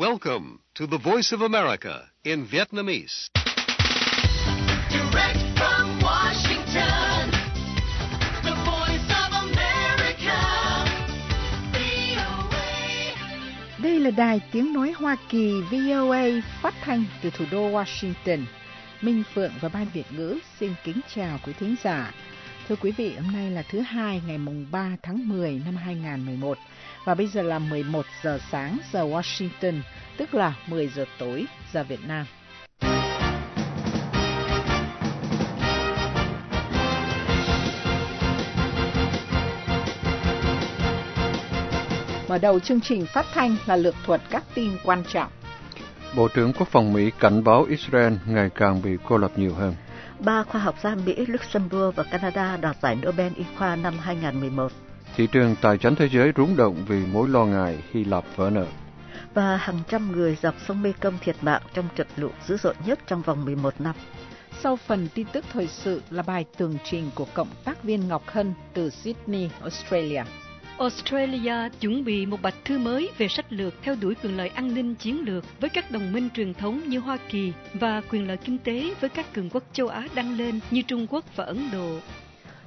Welcome to the Voice of America in Vietnamese. Direct from Washington, the voice of America, VOA. Đây là đài tiếng nói Hoa Kỳ VOA phát thanh từ thủ đô Washington. Minh Phượng và Ban Việt ngữ xin kính chào quý thính giả. Thưa quý vị, hôm nay là thứ hai ngày mùng 3 tháng 10 năm 2011 và bây giờ là 11 giờ sáng giờ Washington, tức là 10 giờ tối giờ Việt Nam. Mở đầu chương trình phát thanh là lược thuật các tin quan trọng. Bộ trưởng Quốc phòng Mỹ cảnh báo Israel ngày càng bị cô lập nhiều hơn. Ba khoa học gia Mỹ, Luxembourg và Canada đoạt giải Nobel Y khoa năm 2011 Thị trường tài chính thế giới rúng động vì mối lo ngại Hy Lạp vỡ nợ. và hàng trăm người dọc sông Mekong thiệt mạng trong trận lũ dữ dội nhất trong vòng 11 năm. Sau phần tin tức thời sự là bài tường trình của cộng tác viên Ngọc Hân từ Sydney, Australia. Australia chuẩn bị một bạch thư mới về sách lược theo đuổi quyền lợi an ninh chiến lược với các đồng minh truyền thống như Hoa Kỳ và quyền lợi kinh tế với các cường quốc châu Á đang lên như Trung Quốc và Ấn Độ.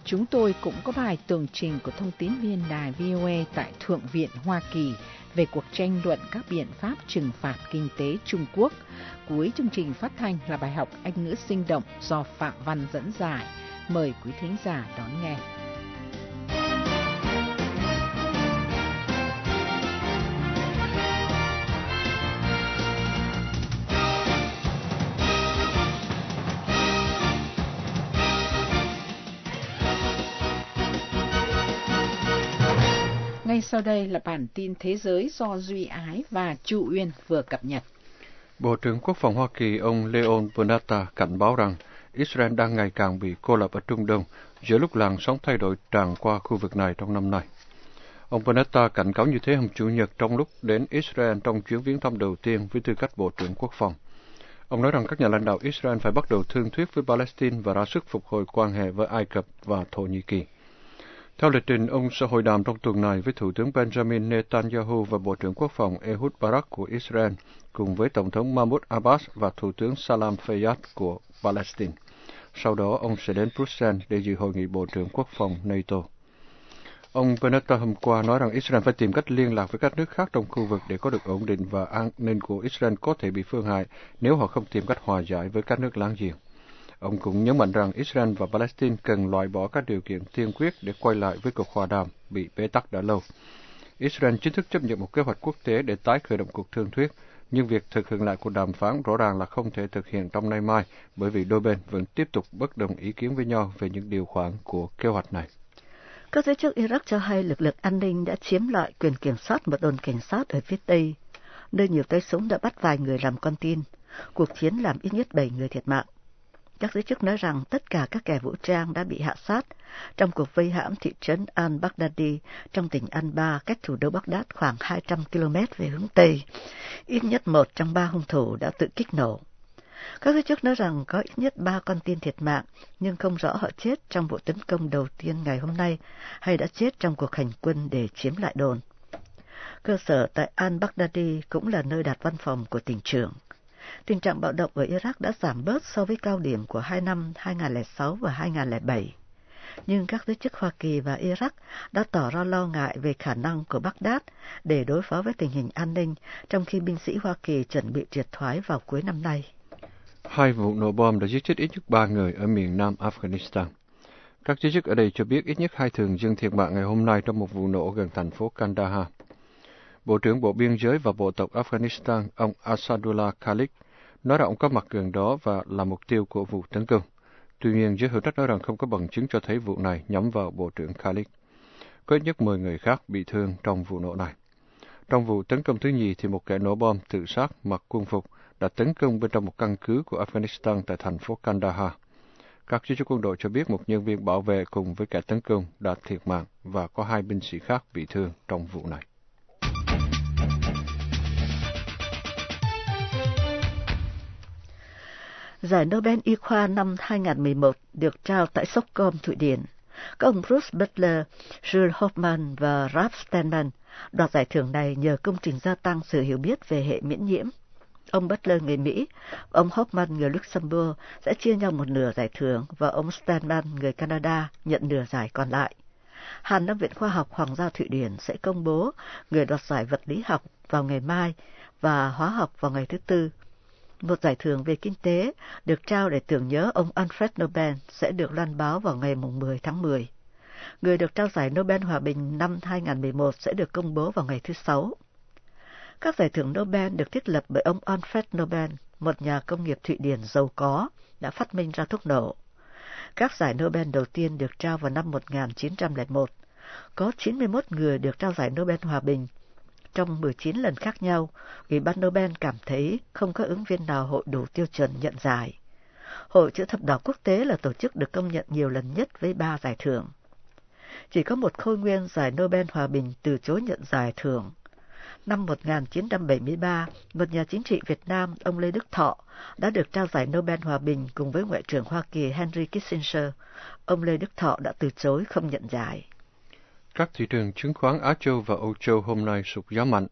Chúng tôi cũng có bài tường trình của thông tín viên đài VOA tại Thượng viện Hoa Kỳ về cuộc tranh luận các biện pháp trừng phạt kinh tế Trung Quốc. Cuối chương trình phát thanh là bài học Anh ngữ sinh động do Phạm Văn dẫn giải. Mời quý thính giả đón nghe. Ngay sau đây là bản tin thế giới do Duy Ái và Chu Uyên vừa cập nhật. Bộ trưởng Quốc phòng Hoa Kỳ ông Leon Panetta cảnh báo rằng Israel đang ngày càng bị cô lập ở Trung Đông giữa lúc làn sóng thay đổi tràn qua khu vực này trong năm nay. Ông Panetta cảnh cáo như thế hôm Chủ nhật trong lúc đến Israel trong chuyến viếng thăm đầu tiên với tư cách Bộ trưởng Quốc phòng. Ông nói rằng các nhà lãnh đạo Israel phải bắt đầu thương thuyết với Palestine và ra sức phục hồi quan hệ với Ai Cập và Thổ Nhĩ Kỳ. Theo lịch trình, ông sẽ hội đàm trong tuần này với Thủ tướng Benjamin Netanyahu và Bộ trưởng Quốc phòng Ehud Barak của Israel, cùng với Tổng thống Mahmoud Abbas và Thủ tướng Salam Fayyad của Palestine. Sau đó, ông sẽ đến Bruxelles để dự hội nghị Bộ trưởng Quốc phòng NATO. Ông Benetta hôm qua nói rằng Israel phải tìm cách liên lạc với các nước khác trong khu vực để có được ổn định và an ninh của Israel có thể bị phương hại nếu họ không tìm cách hòa giải với các nước láng giềng. Ông cũng nhấn mạnh rằng Israel và Palestine cần loại bỏ các điều kiện tiên quyết để quay lại với cuộc hòa đàm bị bế tắc đã lâu. Israel chính thức chấp nhận một kế hoạch quốc tế để tái khởi động cuộc thương thuyết, nhưng việc thực hiện lại cuộc đàm phán rõ ràng là không thể thực hiện trong nay mai bởi vì đôi bên vẫn tiếp tục bất đồng ý kiến với nhau về những điều khoản của kế hoạch này. Các giới chức Iraq cho hay lực lượng an ninh đã chiếm lại quyền kiểm soát một đồn cảnh sát ở phía Tây, nơi nhiều tay súng đã bắt vài người làm con tin. Cuộc chiến làm ít nhất 7 người thiệt mạng. Các giới chức nói rằng tất cả các kẻ vũ trang đã bị hạ sát trong cuộc vây hãm thị trấn al-Baghdadi trong tỉnh Anbar cách thủ đô Baghdad khoảng 200 km về hướng Tây. Ít nhất một trong ba hung thủ đã tự kích nổ. Các giới chức nói rằng có ít nhất ba con tin thiệt mạng, nhưng không rõ họ chết trong vụ tấn công đầu tiên ngày hôm nay hay đã chết trong cuộc hành quân để chiếm lại đồn. Cơ sở tại al-Baghdadi cũng là nơi đặt văn phòng của tỉnh trưởng. Tình trạng bạo động ở Iraq đã giảm bớt so với cao điểm của hai năm 2006 và 2007. Nhưng các giới chức Hoa Kỳ và Iraq đã tỏ ra lo ngại về khả năng của Baghdad để đối phó với tình hình an ninh, trong khi binh sĩ Hoa Kỳ chuẩn bị triệt thoái vào cuối năm nay. Hai vụ nổ bom đã giết chết ít nhất ba người ở miền nam Afghanistan. Các giới chức ở đây cho biết ít nhất hai thường dân thiệt mạng ngày hôm nay trong một vụ nổ gần thành phố Kandahar. Bộ trưởng Bộ Biên giới và Bộ tộc Afghanistan, ông Asadullah Khalid, nói rằng ông có mặt gần đó và là mục tiêu của vụ tấn công. Tuy nhiên, giới hữu trách nói rằng không có bằng chứng cho thấy vụ này nhắm vào Bộ trưởng Khalid. Có ít nhất 10 người khác bị thương trong vụ nổ này. Trong vụ tấn công thứ nhì thì một kẻ nổ bom tự sát mặc quân phục đã tấn công bên trong một căn cứ của Afghanistan tại thành phố Kandahar. Các giới chức quân đội cho biết một nhân viên bảo vệ cùng với kẻ tấn công đã thiệt mạng và có hai binh sĩ khác bị thương trong vụ này. Giải Nobel Y khoa năm 2011 được trao tại Stockholm, Thụy Điển. Các ông Bruce Butler, Jules Hoffman và Ralph Steinman đoạt giải thưởng này nhờ công trình gia tăng sự hiểu biết về hệ miễn nhiễm. Ông Butler người Mỹ, ông Hoffman người Luxembourg sẽ chia nhau một nửa giải thưởng và ông Steinman người Canada nhận nửa giải còn lại. Hàn Lâm Viện Khoa học Hoàng gia Thụy Điển sẽ công bố người đoạt giải vật lý học vào ngày mai và hóa học vào ngày thứ Tư. Một giải thưởng về kinh tế được trao để tưởng nhớ ông Alfred Nobel sẽ được loan báo vào ngày 10 tháng 10. Người được trao giải Nobel Hòa bình năm 2011 sẽ được công bố vào ngày thứ Sáu. Các giải thưởng Nobel được thiết lập bởi ông Alfred Nobel, một nhà công nghiệp Thụy Điển giàu có, đã phát minh ra thuốc nổ. Các giải Nobel đầu tiên được trao vào năm 1901. Có 91 người được trao giải Nobel Hòa bình. Trong 19 lần khác nhau, Ủy ban Nobel cảm thấy không có ứng viên nào hội đủ tiêu chuẩn nhận giải. Hội chữ thập đỏ quốc tế là tổ chức được công nhận nhiều lần nhất với ba giải thưởng. Chỉ có một khôi nguyên giải Nobel Hòa bình từ chối nhận giải thưởng năm 1973, một nhà chính trị Việt Nam, ông Lê Đức Thọ, đã được trao giải Nobel Hòa bình cùng với Ngoại trưởng Hoa Kỳ Henry Kissinger. Ông Lê Đức Thọ đã từ chối không nhận giải. Các thị trường chứng khoán Á Châu và Âu Châu hôm nay sụt giá mạnh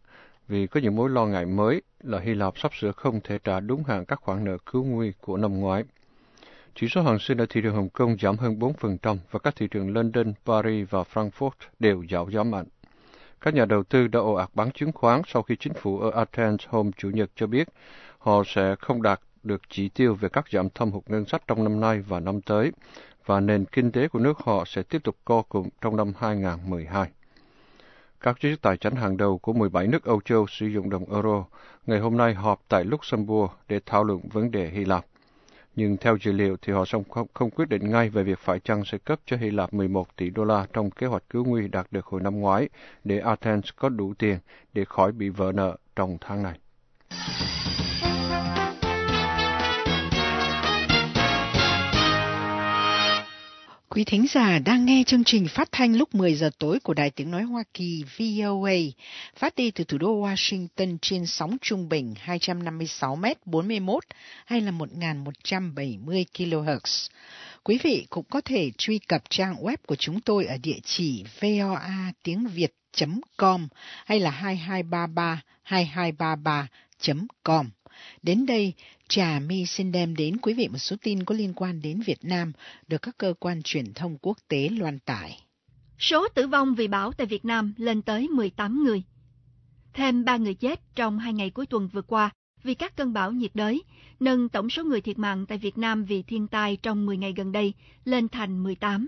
vì có những mối lo ngại mới là Hy Lạp sắp sửa không thể trả đúng hạn các khoản nợ cứu nguy của năm ngoái. Chỉ số hàng sinh ở thị trường Hồng Kông giảm hơn 4% và các thị trường London, Paris và Frankfurt đều giảm giá mạnh. Các nhà đầu tư đã ồ ạt bán chứng khoán sau khi chính phủ ở Athens hôm Chủ nhật cho biết họ sẽ không đạt được chỉ tiêu về các giảm thâm hụt ngân sách trong năm nay và năm tới, và nền kinh tế của nước họ sẽ tiếp tục co cụm trong năm 2012. Các giới chức tài chính hàng đầu của 17 nước Âu Châu sử dụng đồng euro ngày hôm nay họp tại Luxembourg để thảo luận vấn đề Hy Lạp nhưng theo dữ liệu thì họ không, không quyết định ngay về việc phải chăng sẽ cấp cho Hy Lạp 11 tỷ đô la trong kế hoạch cứu nguy đạt được hồi năm ngoái để Athens có đủ tiền để khỏi bị vỡ nợ trong tháng này. Quý thính giả đang nghe chương trình phát thanh lúc 10 giờ tối của Đài Tiếng Nói Hoa Kỳ VOA, phát đi từ thủ đô Washington trên sóng trung bình 256 m 41 hay là 1170 kHz. Quý vị cũng có thể truy cập trang web của chúng tôi ở địa chỉ voa tiếng Việt.com hay là 2233 2233.com. Đến đây, Trà My xin đem đến quý vị một số tin có liên quan đến Việt Nam được các cơ quan truyền thông quốc tế loan tải. Số tử vong vì bão tại Việt Nam lên tới 18 người. Thêm 3 người chết trong hai ngày cuối tuần vừa qua vì các cơn bão nhiệt đới, nâng tổng số người thiệt mạng tại Việt Nam vì thiên tai trong 10 ngày gần đây lên thành 18.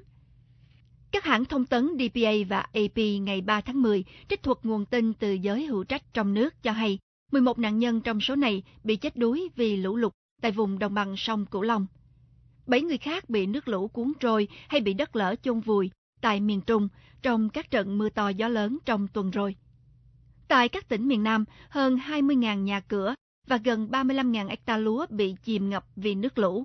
Các hãng thông tấn DPA và AP ngày 3 tháng 10 trích thuật nguồn tin từ giới hữu trách trong nước cho hay 11 nạn nhân trong số này bị chết đuối vì lũ lụt tại vùng đồng bằng sông Cửu Long. Bảy người khác bị nước lũ cuốn trôi hay bị đất lở chôn vùi tại miền Trung trong các trận mưa to gió lớn trong tuần rồi. Tại các tỉnh miền Nam, hơn 20.000 nhà cửa và gần 35.000 hecta lúa bị chìm ngập vì nước lũ.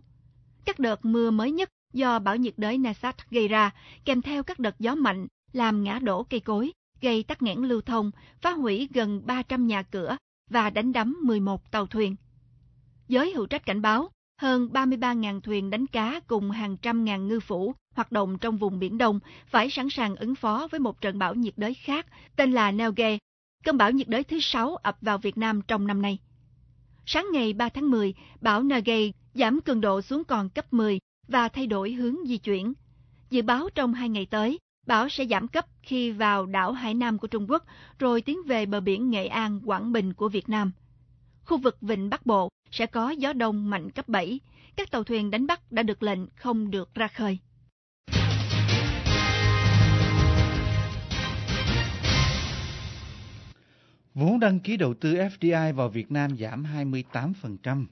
Các đợt mưa mới nhất do bão nhiệt đới Nasat gây ra, kèm theo các đợt gió mạnh, làm ngã đổ cây cối, gây tắc nghẽn lưu thông, phá hủy gần 300 nhà cửa và đánh đắm 11 tàu thuyền. Giới hữu trách cảnh báo, hơn 33.000 thuyền đánh cá cùng hàng trăm ngàn ngư phủ hoạt động trong vùng Biển Đông phải sẵn sàng ứng phó với một trận bão nhiệt đới khác tên là Nelge, cơn bão nhiệt đới thứ sáu ập vào Việt Nam trong năm nay. Sáng ngày 3 tháng 10, bão Nelge giảm cường độ xuống còn cấp 10 và thay đổi hướng di chuyển. Dự báo trong hai ngày tới, bão sẽ giảm cấp khi vào đảo Hải Nam của Trung Quốc, rồi tiến về bờ biển Nghệ An, Quảng Bình của Việt Nam. Khu vực Vịnh Bắc Bộ sẽ có gió đông mạnh cấp 7. Các tàu thuyền đánh bắt đã được lệnh không được ra khơi. Vốn đăng ký đầu tư FDI vào Việt Nam giảm 28%.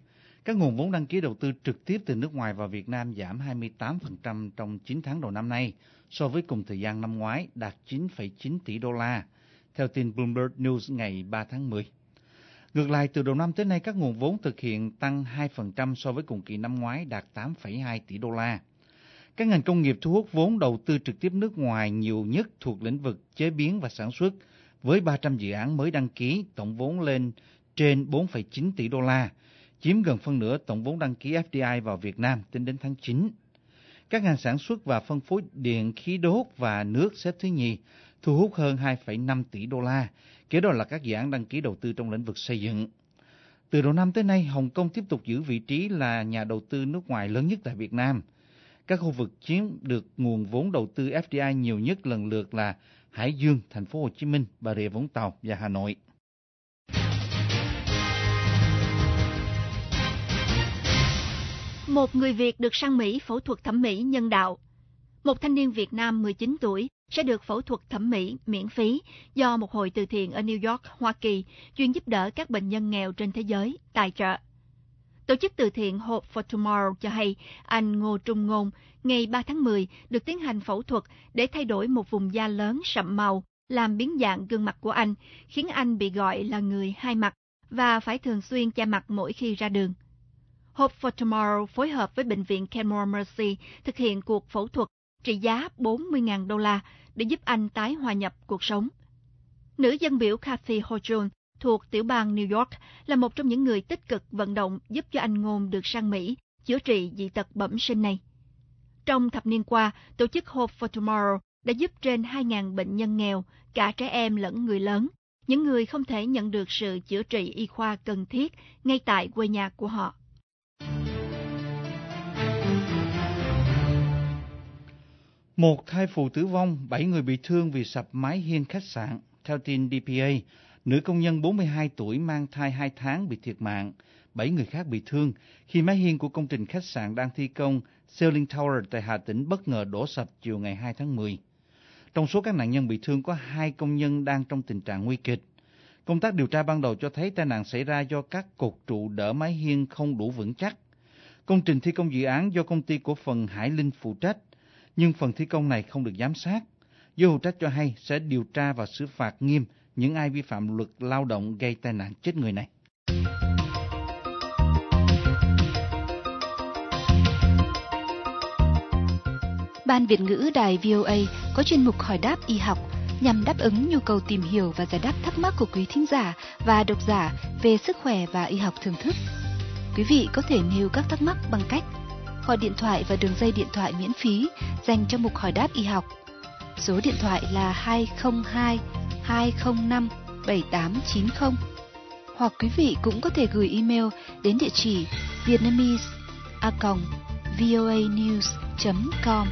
Các nguồn vốn đăng ký đầu tư trực tiếp từ nước ngoài vào Việt Nam giảm 28% trong 9 tháng đầu năm nay so với cùng thời gian năm ngoái đạt 9,9 tỷ đô la, theo tin Bloomberg News ngày 3 tháng 10. Ngược lại, từ đầu năm tới nay các nguồn vốn thực hiện tăng 2% so với cùng kỳ năm ngoái đạt 8,2 tỷ đô la. Các ngành công nghiệp thu hút vốn đầu tư trực tiếp nước ngoài nhiều nhất thuộc lĩnh vực chế biến và sản xuất, với 300 dự án mới đăng ký, tổng vốn lên trên 4,9 tỷ đô la, chiếm gần phân nửa tổng vốn đăng ký FDI vào Việt Nam tính đến tháng 9. Các ngành sản xuất và phân phối điện, khí đốt và nước xếp thứ nhì, thu hút hơn 2,5 tỷ đô la. Kế đó là các dự án đăng ký đầu tư trong lĩnh vực xây dựng. Từ đầu năm tới nay, Hồng Kông tiếp tục giữ vị trí là nhà đầu tư nước ngoài lớn nhất tại Việt Nam. Các khu vực chiếm được nguồn vốn đầu tư FDI nhiều nhất lần lượt là Hải Dương, Thành phố Hồ Chí Minh, Bà Rịa Vũng Tàu và Hà Nội. Một người Việt được sang Mỹ phẫu thuật thẩm mỹ nhân đạo. Một thanh niên Việt Nam 19 tuổi sẽ được phẫu thuật thẩm mỹ miễn phí do một hội từ thiện ở New York, Hoa Kỳ, chuyên giúp đỡ các bệnh nhân nghèo trên thế giới, tài trợ. Tổ chức từ thiện Hope for Tomorrow cho hay anh Ngô Trung Ngôn ngày 3 tháng 10 được tiến hành phẫu thuật để thay đổi một vùng da lớn sậm màu, làm biến dạng gương mặt của anh, khiến anh bị gọi là người hai mặt và phải thường xuyên che mặt mỗi khi ra đường. Hope for Tomorrow phối hợp với Bệnh viện Kenmore Mercy thực hiện cuộc phẫu thuật trị giá 40.000 đô la để giúp anh tái hòa nhập cuộc sống. Nữ dân biểu Kathy Hochul thuộc tiểu bang New York là một trong những người tích cực vận động giúp cho anh Ngôn được sang Mỹ chữa trị dị tật bẩm sinh này. Trong thập niên qua, tổ chức Hope for Tomorrow đã giúp trên 2.000 bệnh nhân nghèo, cả trẻ em lẫn người lớn, những người không thể nhận được sự chữa trị y khoa cần thiết ngay tại quê nhà của họ. Một thai phụ tử vong, bảy người bị thương vì sập mái hiên khách sạn. Theo tin DPA, nữ công nhân 42 tuổi mang thai 2 tháng bị thiệt mạng, bảy người khác bị thương khi mái hiên của công trình khách sạn đang thi công Sailing Tower tại Hà Tĩnh bất ngờ đổ sập chiều ngày 2 tháng 10. Trong số các nạn nhân bị thương có hai công nhân đang trong tình trạng nguy kịch. Công tác điều tra ban đầu cho thấy tai nạn xảy ra do các cột trụ đỡ mái hiên không đủ vững chắc. Công trình thi công dự án do công ty cổ phần Hải Linh phụ trách, nhưng phần thi công này không được giám sát. Giới hữu trách cho hay sẽ điều tra và xử phạt nghiêm những ai vi phạm luật lao động gây tai nạn chết người này. Ban Việt ngữ Đài VOA có chuyên mục hỏi đáp y học nhằm đáp ứng nhu cầu tìm hiểu và giải đáp thắc mắc của quý thính giả và độc giả về sức khỏe và y học thưởng thức. Quý vị có thể nêu các thắc mắc bằng cách gọi điện thoại và đường dây điện thoại miễn phí dành cho mục hỏi đáp y học. Số điện thoại là 202 205 7890. Hoặc quý vị cũng có thể gửi email đến địa chỉ vietnamese.voanews.com.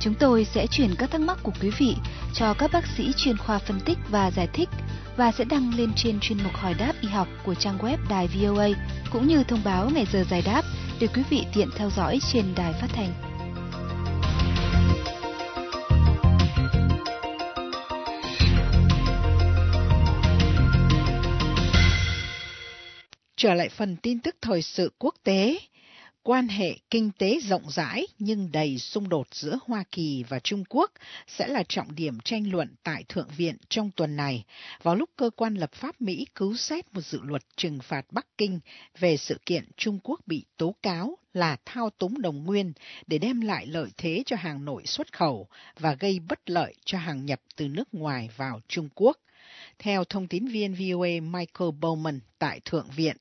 Chúng tôi sẽ chuyển các thắc mắc của quý vị cho các bác sĩ chuyên khoa phân tích và giải thích và sẽ đăng lên trên chuyên mục hỏi đáp y học của trang web đài VOA cũng như thông báo ngày giờ giải đáp để quý vị tiện theo dõi trên đài phát thanh. Trở lại phần tin tức thời sự quốc tế, quan hệ kinh tế rộng rãi nhưng đầy xung đột giữa Hoa Kỳ và Trung Quốc sẽ là trọng điểm tranh luận tại Thượng viện trong tuần này, vào lúc cơ quan lập pháp Mỹ cứu xét một dự luật trừng phạt Bắc Kinh về sự kiện Trung Quốc bị tố cáo là thao túng đồng nguyên để đem lại lợi thế cho hàng nội xuất khẩu và gây bất lợi cho hàng nhập từ nước ngoài vào Trung Quốc. Theo thông tín viên VOA Michael Bowman tại Thượng viện,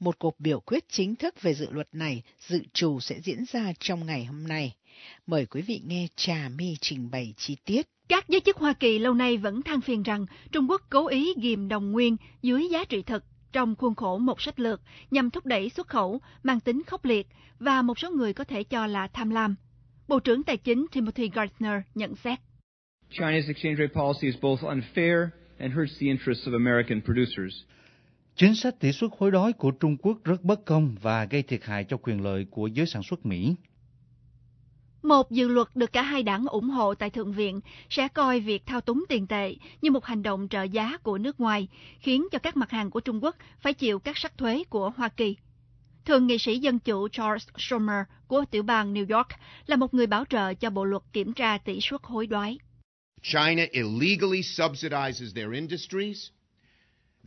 một cuộc biểu quyết chính thức về dự luật này dự trù sẽ diễn ra trong ngày hôm nay. Mời quý vị nghe Trà My trình bày chi tiết. Các giới chức Hoa Kỳ lâu nay vẫn than phiền rằng Trung Quốc cố ý ghim đồng nguyên dưới giá trị thực trong khuôn khổ một sách lược nhằm thúc đẩy xuất khẩu mang tính khốc liệt và một số người có thể cho là tham lam. Bộ trưởng Tài chính Timothy Geithner nhận xét. China's exchange rate policy is both unfair and hurts the interests of American producers. Chính sách tỷ suất hối đoái của Trung Quốc rất bất công và gây thiệt hại cho quyền lợi của giới sản xuất Mỹ. Một dự luật được cả hai đảng ủng hộ tại Thượng viện sẽ coi việc thao túng tiền tệ như một hành động trợ giá của nước ngoài, khiến cho các mặt hàng của Trung Quốc phải chịu các sắc thuế của Hoa Kỳ. Thượng nghị sĩ Dân chủ Charles Schumer của tiểu bang New York là một người bảo trợ cho bộ luật kiểm tra tỷ suất hối đoái. China illegally subsidizes their industries.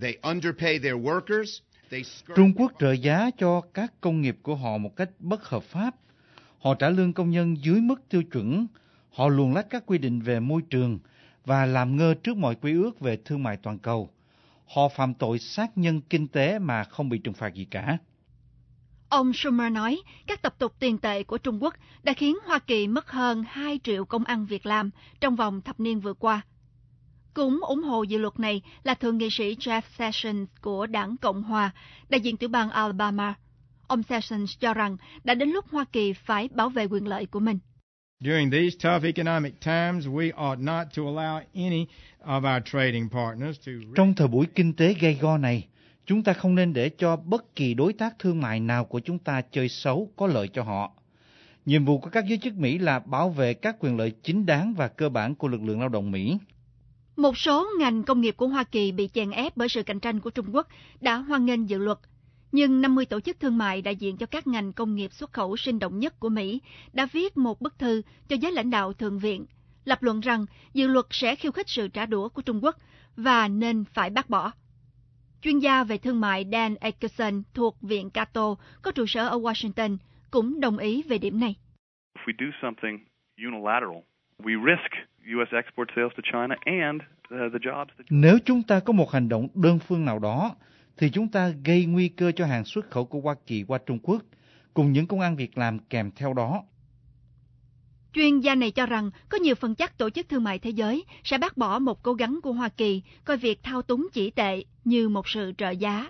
They underpay their workers. They Trung Quốc trợ giá cho các công nghiệp của họ một cách bất hợp pháp. Họ trả lương công nhân dưới mức tiêu chuẩn. Họ luồn lách các quy định về môi trường và làm ngơ trước mọi quy ước về thương mại toàn cầu. Họ phạm tội sát nhân kinh tế mà không bị trừng phạt gì cả. Ông Schumer nói các tập tục tiền tệ của Trung Quốc đã khiến Hoa Kỳ mất hơn 2 triệu công ăn việc làm trong vòng thập niên vừa qua. Cũng ủng hộ dự luật này là thượng nghị sĩ Jeff Sessions của đảng Cộng Hòa, đại diện tiểu bang Alabama. Ông Sessions cho rằng đã đến lúc Hoa Kỳ phải bảo vệ quyền lợi của mình. During these tough economic times, we ought not to allow any of our trading partners to... Trong thời buổi kinh tế gay go này, chúng ta không nên để cho bất kỳ đối tác thương mại nào của chúng ta chơi xấu có lợi cho họ. Nhiệm vụ của các giới chức Mỹ là bảo vệ các quyền lợi chính đáng và cơ bản của lực lượng lao động Mỹ. Một số ngành công nghiệp của Hoa Kỳ bị chèn ép bởi sự cạnh tranh của Trung Quốc đã hoan nghênh dự luật. Nhưng 50 tổ chức thương mại đại diện cho các ngành công nghiệp xuất khẩu sinh động nhất của Mỹ đã viết một bức thư cho giới lãnh đạo Thượng viện, lập luận rằng dự luật sẽ khiêu khích sự trả đũa của Trung Quốc và nên phải bác bỏ. Chuyên gia về thương mại Dan Akerson thuộc Viện Cato có trụ sở ở Washington cũng đồng ý về điểm này. If we do something unilateral, we risk U.S. export sales to China and uh, the jobs that... Nếu chúng ta có một hành động đơn phương nào đó, thì chúng ta gây nguy cơ cho hàng xuất khẩu của Hoa Kỳ qua Trung Quốc, cùng những công ăn việc làm kèm theo đó. Chuyên gia này cho rằng có nhiều phần chắc Tổ chức Thương mại Thế giới sẽ bác bỏ một cố gắng của Hoa Kỳ coi việc thao túng chỉ tệ như một sự trợ giá.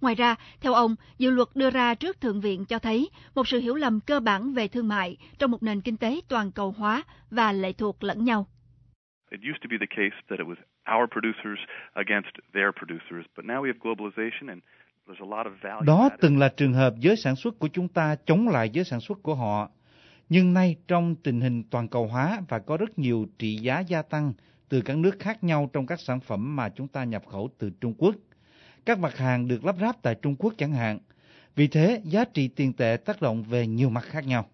Ngoài ra, theo ông, dự luật đưa ra trước Thượng viện cho thấy một sự hiểu lầm cơ bản về thương mại trong một nền kinh tế toàn cầu hóa và lệ thuộc lẫn nhau. It used to be the case that it was our producers against their producers, but now we have globalization and there's a lot of value. Đó từng là trường hợp giới sản xuất của chúng ta chống lại giới sản xuất của họ. Nhưng nay trong tình hình toàn cầu hóa và có rất nhiều trị giá gia tăng từ các nước khác nhau trong các sản phẩm mà chúng ta nhập khẩu từ Trung Quốc. Các mặt hàng được lắp ráp tại Trung Quốc chẳng hạn. Vì thế, giá trị tiền tệ tác động về nhiều mặt khác nhau.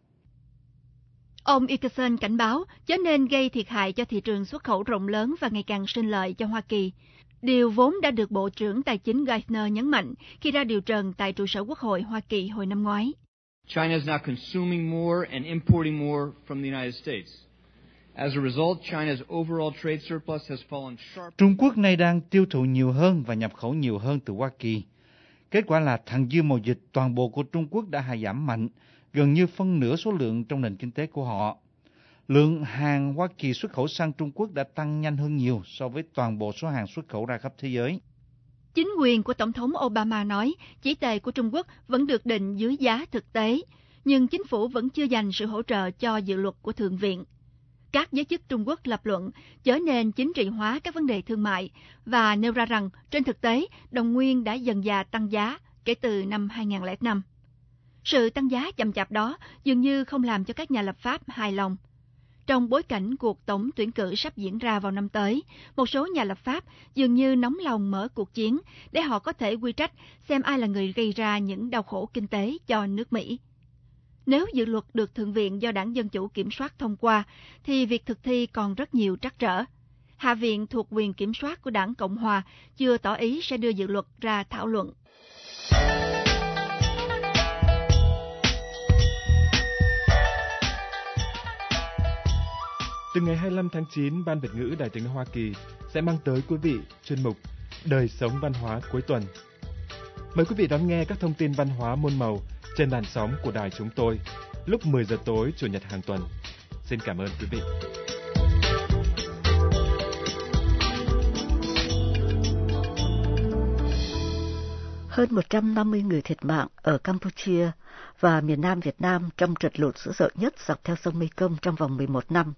Ông Ickerson cảnh báo chớ nên gây thiệt hại cho thị trường xuất khẩu rộng lớn và ngày càng sinh lợi cho Hoa Kỳ. Điều vốn đã được Bộ trưởng Tài chính Geithner nhấn mạnh khi ra điều trần tại trụ sở Quốc hội Hoa Kỳ hồi năm ngoái. China is now consuming more and importing more from the United States. As a result, China's overall trade surplus has fallen sharply. Trung Quốc nay đang tiêu thụ nhiều hơn và nhập khẩu nhiều hơn từ Hoa Kỳ. Kết quả là thặng dư mậu dịch toàn bộ của Trung Quốc đã hạ giảm mạnh, gần như phân nửa số lượng trong nền kinh tế của họ. Lượng hàng Hoa Kỳ xuất khẩu sang Trung Quốc đã tăng nhanh hơn nhiều so với toàn bộ số hàng xuất khẩu ra khắp thế giới. Chính quyền của Tổng thống Obama nói chỉ tệ của Trung Quốc vẫn được định dưới giá thực tế, nhưng chính phủ vẫn chưa dành sự hỗ trợ cho dự luật của Thượng viện. Các giới chức Trung Quốc lập luận trở nên chính trị hóa các vấn đề thương mại và nêu ra rằng trên thực tế đồng nguyên đã dần dà tăng giá kể từ năm 2005. Sự tăng giá chậm chạp đó dường như không làm cho các nhà lập pháp hài lòng. Trong bối cảnh cuộc tổng tuyển cử sắp diễn ra vào năm tới, một số nhà lập pháp dường như nóng lòng mở cuộc chiến để họ có thể quy trách xem ai là người gây ra những đau khổ kinh tế cho nước Mỹ. Nếu dự luật được Thượng viện do đảng Dân Chủ kiểm soát thông qua, thì việc thực thi còn rất nhiều trắc trở. Hạ viện thuộc quyền kiểm soát của đảng Cộng Hòa chưa tỏ ý sẽ đưa dự luật ra thảo luận. Từ ngày 25 tháng 9, Ban Việt ngữ Đài tiếng nói Hoa Kỳ sẽ mang tới quý vị chuyên mục Đời sống văn hóa cuối tuần. Mời quý vị đón nghe các thông tin văn hóa môn màu trên làn sóng của đài chúng tôi lúc 10 giờ tối Chủ nhật hàng tuần. Xin cảm ơn quý vị. Hơn 150 người thiệt mạng ở Campuchia và miền Nam Việt Nam trong trận lụt dữ dội nhất dọc theo sông Mekong trong vòng 11 năm.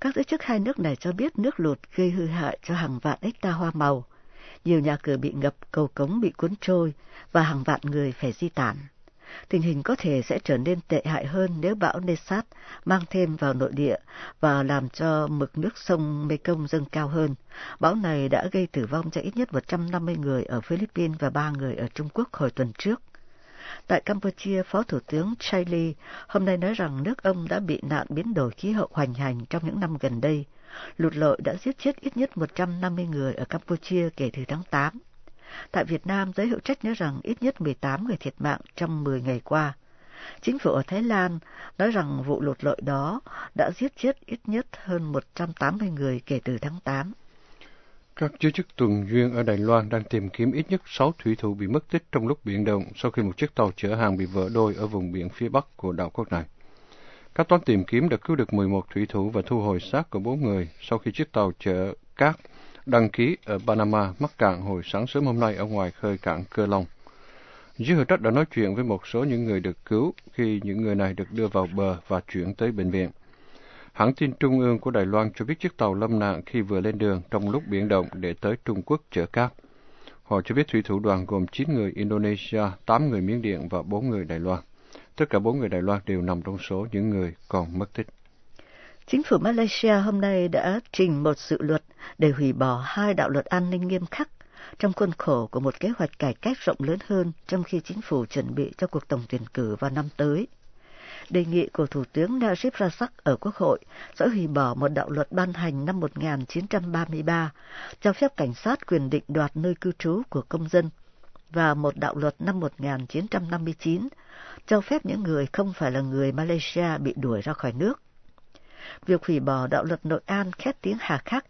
Các giới chức hai nước này cho biết nước lụt gây hư hại cho hàng vạn hecta hoa màu, nhiều nhà cửa bị ngập, cầu cống bị cuốn trôi và hàng vạn người phải di tản. Tình hình có thể sẽ trở nên tệ hại hơn nếu bão Nesat mang thêm vào nội địa và làm cho mực nước sông Mekong dâng cao hơn. Bão này đã gây tử vong cho ít nhất 150 người ở Philippines và 3 người ở Trung Quốc hồi tuần trước. Tại Campuchia, Phó Thủ tướng Chaili hôm nay nói rằng nước ông đã bị nạn biến đổi khí hậu hoành hành trong những năm gần đây. Lụt lội đã giết chết ít nhất 150 người ở Campuchia kể từ tháng 8. Tại Việt Nam, giới hữu trách nói rằng ít nhất 18 người thiệt mạng trong 10 ngày qua. Chính phủ ở Thái Lan nói rằng vụ lụt lội đó đã giết chết ít nhất hơn 180 người kể từ tháng 8. Các giới chức tuần duyên ở Đài Loan đang tìm kiếm ít nhất 6 thủy thủ bị mất tích trong lúc biển động sau khi một chiếc tàu chở hàng bị vỡ đôi ở vùng biển phía bắc của đảo quốc này. Các toán tìm kiếm đã cứu được 11 thủy thủ và thu hồi xác của 4 người sau khi chiếc tàu chở cát đăng ký ở Panama mắc cạn hồi sáng sớm hôm nay ở ngoài khơi cảng Cơ Long. Giới hữu trách đã nói chuyện với một số những người được cứu khi những người này được đưa vào bờ và chuyển tới bệnh viện. Hãng tin Trung ương của Đài Loan cho biết chiếc tàu lâm nạn khi vừa lên đường trong lúc biển động để tới Trung Quốc chở cát. Họ cho biết thủy thủ đoàn gồm 9 người Indonesia, 8 người Miến Điện và 4 người Đài Loan. Tất cả 4 người Đài Loan đều nằm trong số những người còn mất tích. Chính phủ Malaysia hôm nay đã trình một dự luật để hủy bỏ hai đạo luật an ninh nghiêm khắc trong khuôn khổ của một kế hoạch cải cách rộng lớn hơn trong khi chính phủ chuẩn bị cho cuộc tổng tuyển cử vào năm tới. Đề nghị của Thủ tướng Najib Razak ở Quốc hội sẽ hủy bỏ một đạo luật ban hành năm 1933 cho phép cảnh sát quyền định đoạt nơi cư trú của công dân và một đạo luật năm 1959 cho phép những người không phải là người Malaysia bị đuổi ra khỏi nước. Việc hủy bỏ đạo luật nội an khét tiếng hà khắc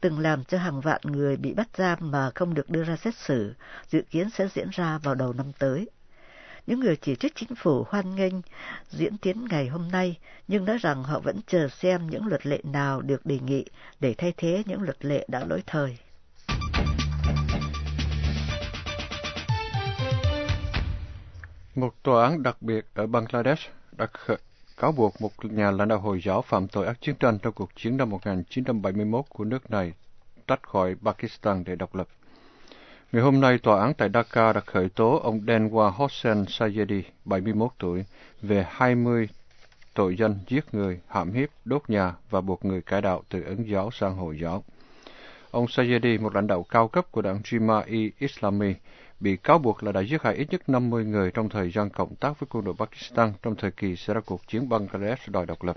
từng làm cho hàng vạn người bị bắt giam mà không được đưa ra xét xử, dự kiến sẽ diễn ra vào đầu năm tới. Những người chỉ trích chính phủ hoan nghênh diễn tiến ngày hôm nay, nhưng nói rằng họ vẫn chờ xem những luật lệ nào được đề nghị để thay thế những luật lệ đã lỗi thời. Một tòa án đặc biệt ở Bangladesh đã cáo buộc một nhà lãnh đạo Hồi giáo phạm tội ác chiến tranh trong cuộc chiến năm 1971 của nước này tách khỏi Pakistan để độc lập. Ngày hôm nay, tòa án tại Dhaka đã khởi tố ông Denwa Hossein Sayedi, 71 tuổi, về 20 tội danh giết người, hãm hiếp, đốt nhà và buộc người cải đạo từ Ấn giáo sang Hồi giáo. Ông Sayedi, một lãnh đạo cao cấp của đảng Jima-i Islami, bị cáo buộc là đã giết hại ít nhất 50 người trong thời gian cộng tác với quân đội Pakistan trong thời kỳ xảy ra cuộc chiến Bangladesh đòi độc lập.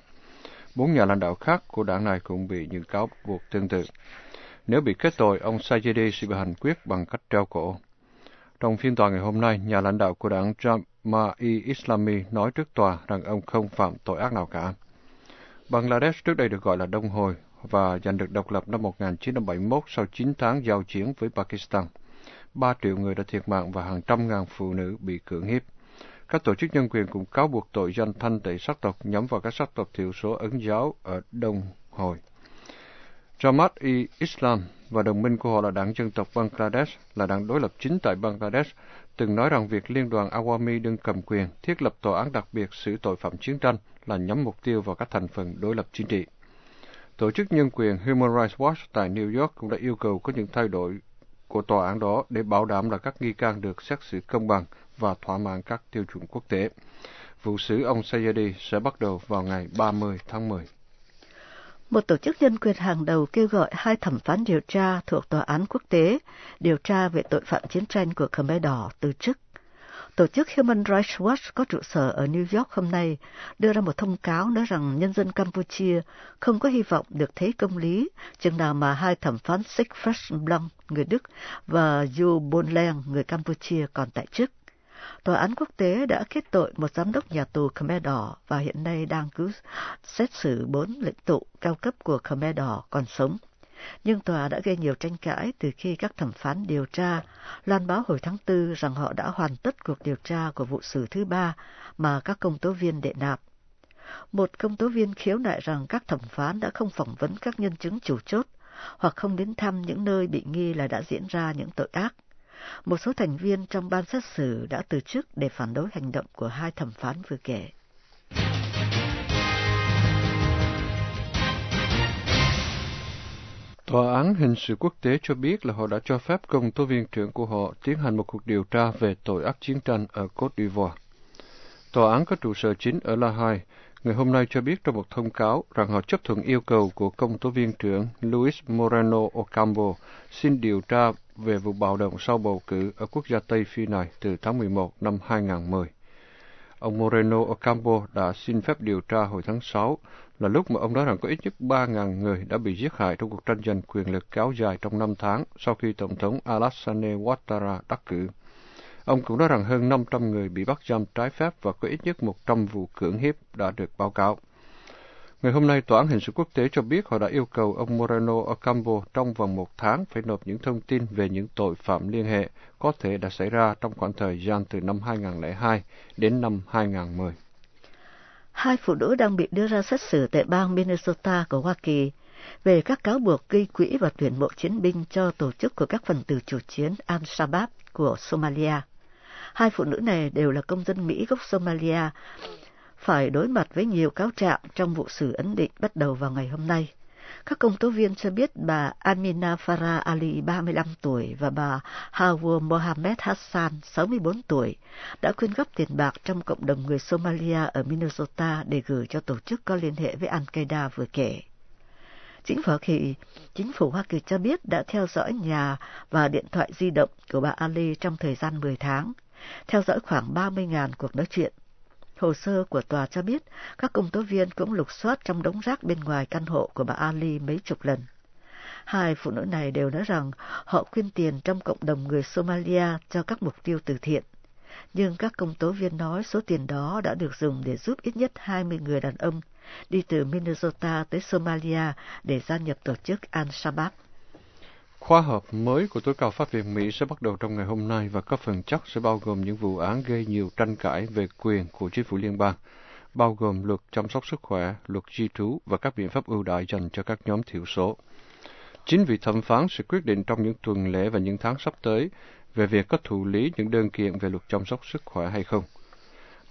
Bốn nhà lãnh đạo khác của đảng này cũng bị những cáo buộc tương tự. Nếu bị kết tội, ông Sajedi sẽ bị hành quyết bằng cách treo cổ. Trong phiên tòa ngày hôm nay, nhà lãnh đạo của đảng Jama'i Islami nói trước tòa rằng ông không phạm tội ác nào cả. Bangladesh trước đây được gọi là Đông Hồi và giành được độc lập năm 1971 sau 9 tháng giao chiến với Pakistan. 3 triệu người đã thiệt mạng và hàng trăm ngàn phụ nữ bị cưỡng hiếp. Các tổ chức nhân quyền cũng cáo buộc tội danh thanh tẩy sắc tộc nhắm vào các sắc tộc thiểu số ấn giáo ở Đông Hồi. Jamaat-i-Islam và đồng minh của họ là đảng dân tộc Bangladesh, là đảng đối lập chính tại Bangladesh, từng nói rằng việc liên đoàn Awami đương cầm quyền thiết lập tòa án đặc biệt xử tội phạm chiến tranh là nhắm mục tiêu vào các thành phần đối lập chính trị. Tổ chức nhân quyền Human Rights Watch tại New York cũng đã yêu cầu có những thay đổi của tòa án đó để bảo đảm là các nghi can được xét xử công bằng và thỏa mãn các tiêu chuẩn quốc tế. Vụ xử ông Sayedi sẽ bắt đầu vào ngày 30 tháng 10. Một tổ chức nhân quyền hàng đầu kêu gọi hai thẩm phán điều tra thuộc Tòa án quốc tế điều tra về tội phạm chiến tranh của Khmer Đỏ từ chức. Tổ chức Human Rights Watch có trụ sở ở New York hôm nay đưa ra một thông cáo nói rằng nhân dân Campuchia không có hy vọng được thấy công lý chừng nào mà hai thẩm phán Siegfried Blanc, người Đức, và Yu Bonleng, người Campuchia còn tại chức. Tòa án quốc tế đã kết tội một giám đốc nhà tù Khmer Đỏ và hiện nay đang cứ xét xử bốn lãnh tụ cao cấp của Khmer Đỏ còn sống. Nhưng tòa đã gây nhiều tranh cãi từ khi các thẩm phán điều tra loan báo hồi tháng tư rằng họ đã hoàn tất cuộc điều tra của vụ xử thứ ba mà các công tố viên đệ nạp. Một công tố viên khiếu nại rằng các thẩm phán đã không phỏng vấn các nhân chứng chủ chốt hoặc không đến thăm những nơi bị nghi là đã diễn ra những tội ác một số thành viên trong ban xét xử đã từ chức để phản đối hành động của hai thẩm phán vừa kể. Tòa án hình sự quốc tế cho biết là họ đã cho phép công tố viên trưởng của họ tiến hành một cuộc điều tra về tội ác chiến tranh ở Côte d'Ivoire. Tòa án có trụ sở chính ở La Haye, ngày hôm nay cho biết trong một thông cáo rằng họ chấp thuận yêu cầu của công tố viên trưởng Luis Moreno Ocampo xin điều tra về vụ bạo động sau bầu cử ở quốc gia Tây Phi này từ tháng 11 năm 2010. Ông Moreno Ocampo đã xin phép điều tra hồi tháng 6, là lúc mà ông nói rằng có ít nhất 3.000 người đã bị giết hại trong cuộc tranh giành quyền lực kéo dài trong 5 tháng sau khi Tổng thống Alassane Ouattara đắc cử. Ông cũng nói rằng hơn 500 người bị bắt giam trái phép và có ít nhất 100 vụ cưỡng hiếp đã được báo cáo. Ngày hôm nay, Tòa án Hình sự Quốc tế cho biết họ đã yêu cầu ông Moreno Ocampo trong vòng một tháng phải nộp những thông tin về những tội phạm liên hệ có thể đã xảy ra trong khoảng thời gian từ năm 2002 đến năm 2010. Hai phụ nữ đang bị đưa ra xét xử tại bang Minnesota của Hoa Kỳ về các cáo buộc gây quỹ và tuyển mộ chiến binh cho tổ chức của các phần tử chủ chiến Al-Shabaab của Somalia. Hai phụ nữ này đều là công dân Mỹ gốc Somalia, phải đối mặt với nhiều cáo trạng trong vụ xử ấn định bắt đầu vào ngày hôm nay. Các công tố viên cho biết bà Amina Farah Ali, 35 tuổi, và bà Hawa Mohamed Hassan, 64 tuổi, đã quyên góp tiền bạc trong cộng đồng người Somalia ở Minnesota để gửi cho tổ chức có liên hệ với Al-Qaeda vừa kể. Chính phủ Kỳ, chính phủ Hoa Kỳ cho biết đã theo dõi nhà và điện thoại di động của bà Ali trong thời gian 10 tháng, theo dõi khoảng 30.000 cuộc nói chuyện. Hồ sơ của tòa cho biết các công tố viên cũng lục soát trong đống rác bên ngoài căn hộ của bà Ali mấy chục lần. Hai phụ nữ này đều nói rằng họ quyên tiền trong cộng đồng người Somalia cho các mục tiêu từ thiện. Nhưng các công tố viên nói số tiền đó đã được dùng để giúp ít nhất 20 người đàn ông đi từ Minnesota tới Somalia để gia nhập tổ chức Al-Shabaab. Khóa họp mới của tối cao pháp viện Mỹ sẽ bắt đầu trong ngày hôm nay và có phần chắc sẽ bao gồm những vụ án gây nhiều tranh cãi về quyền của chính phủ liên bang, bao gồm luật chăm sóc sức khỏe, luật di trú và các biện pháp ưu đại dành cho các nhóm thiểu số. Chính vị thẩm phán sẽ quyết định trong những tuần lễ và những tháng sắp tới về việc có thụ lý những đơn kiện về luật chăm sóc sức khỏe hay không.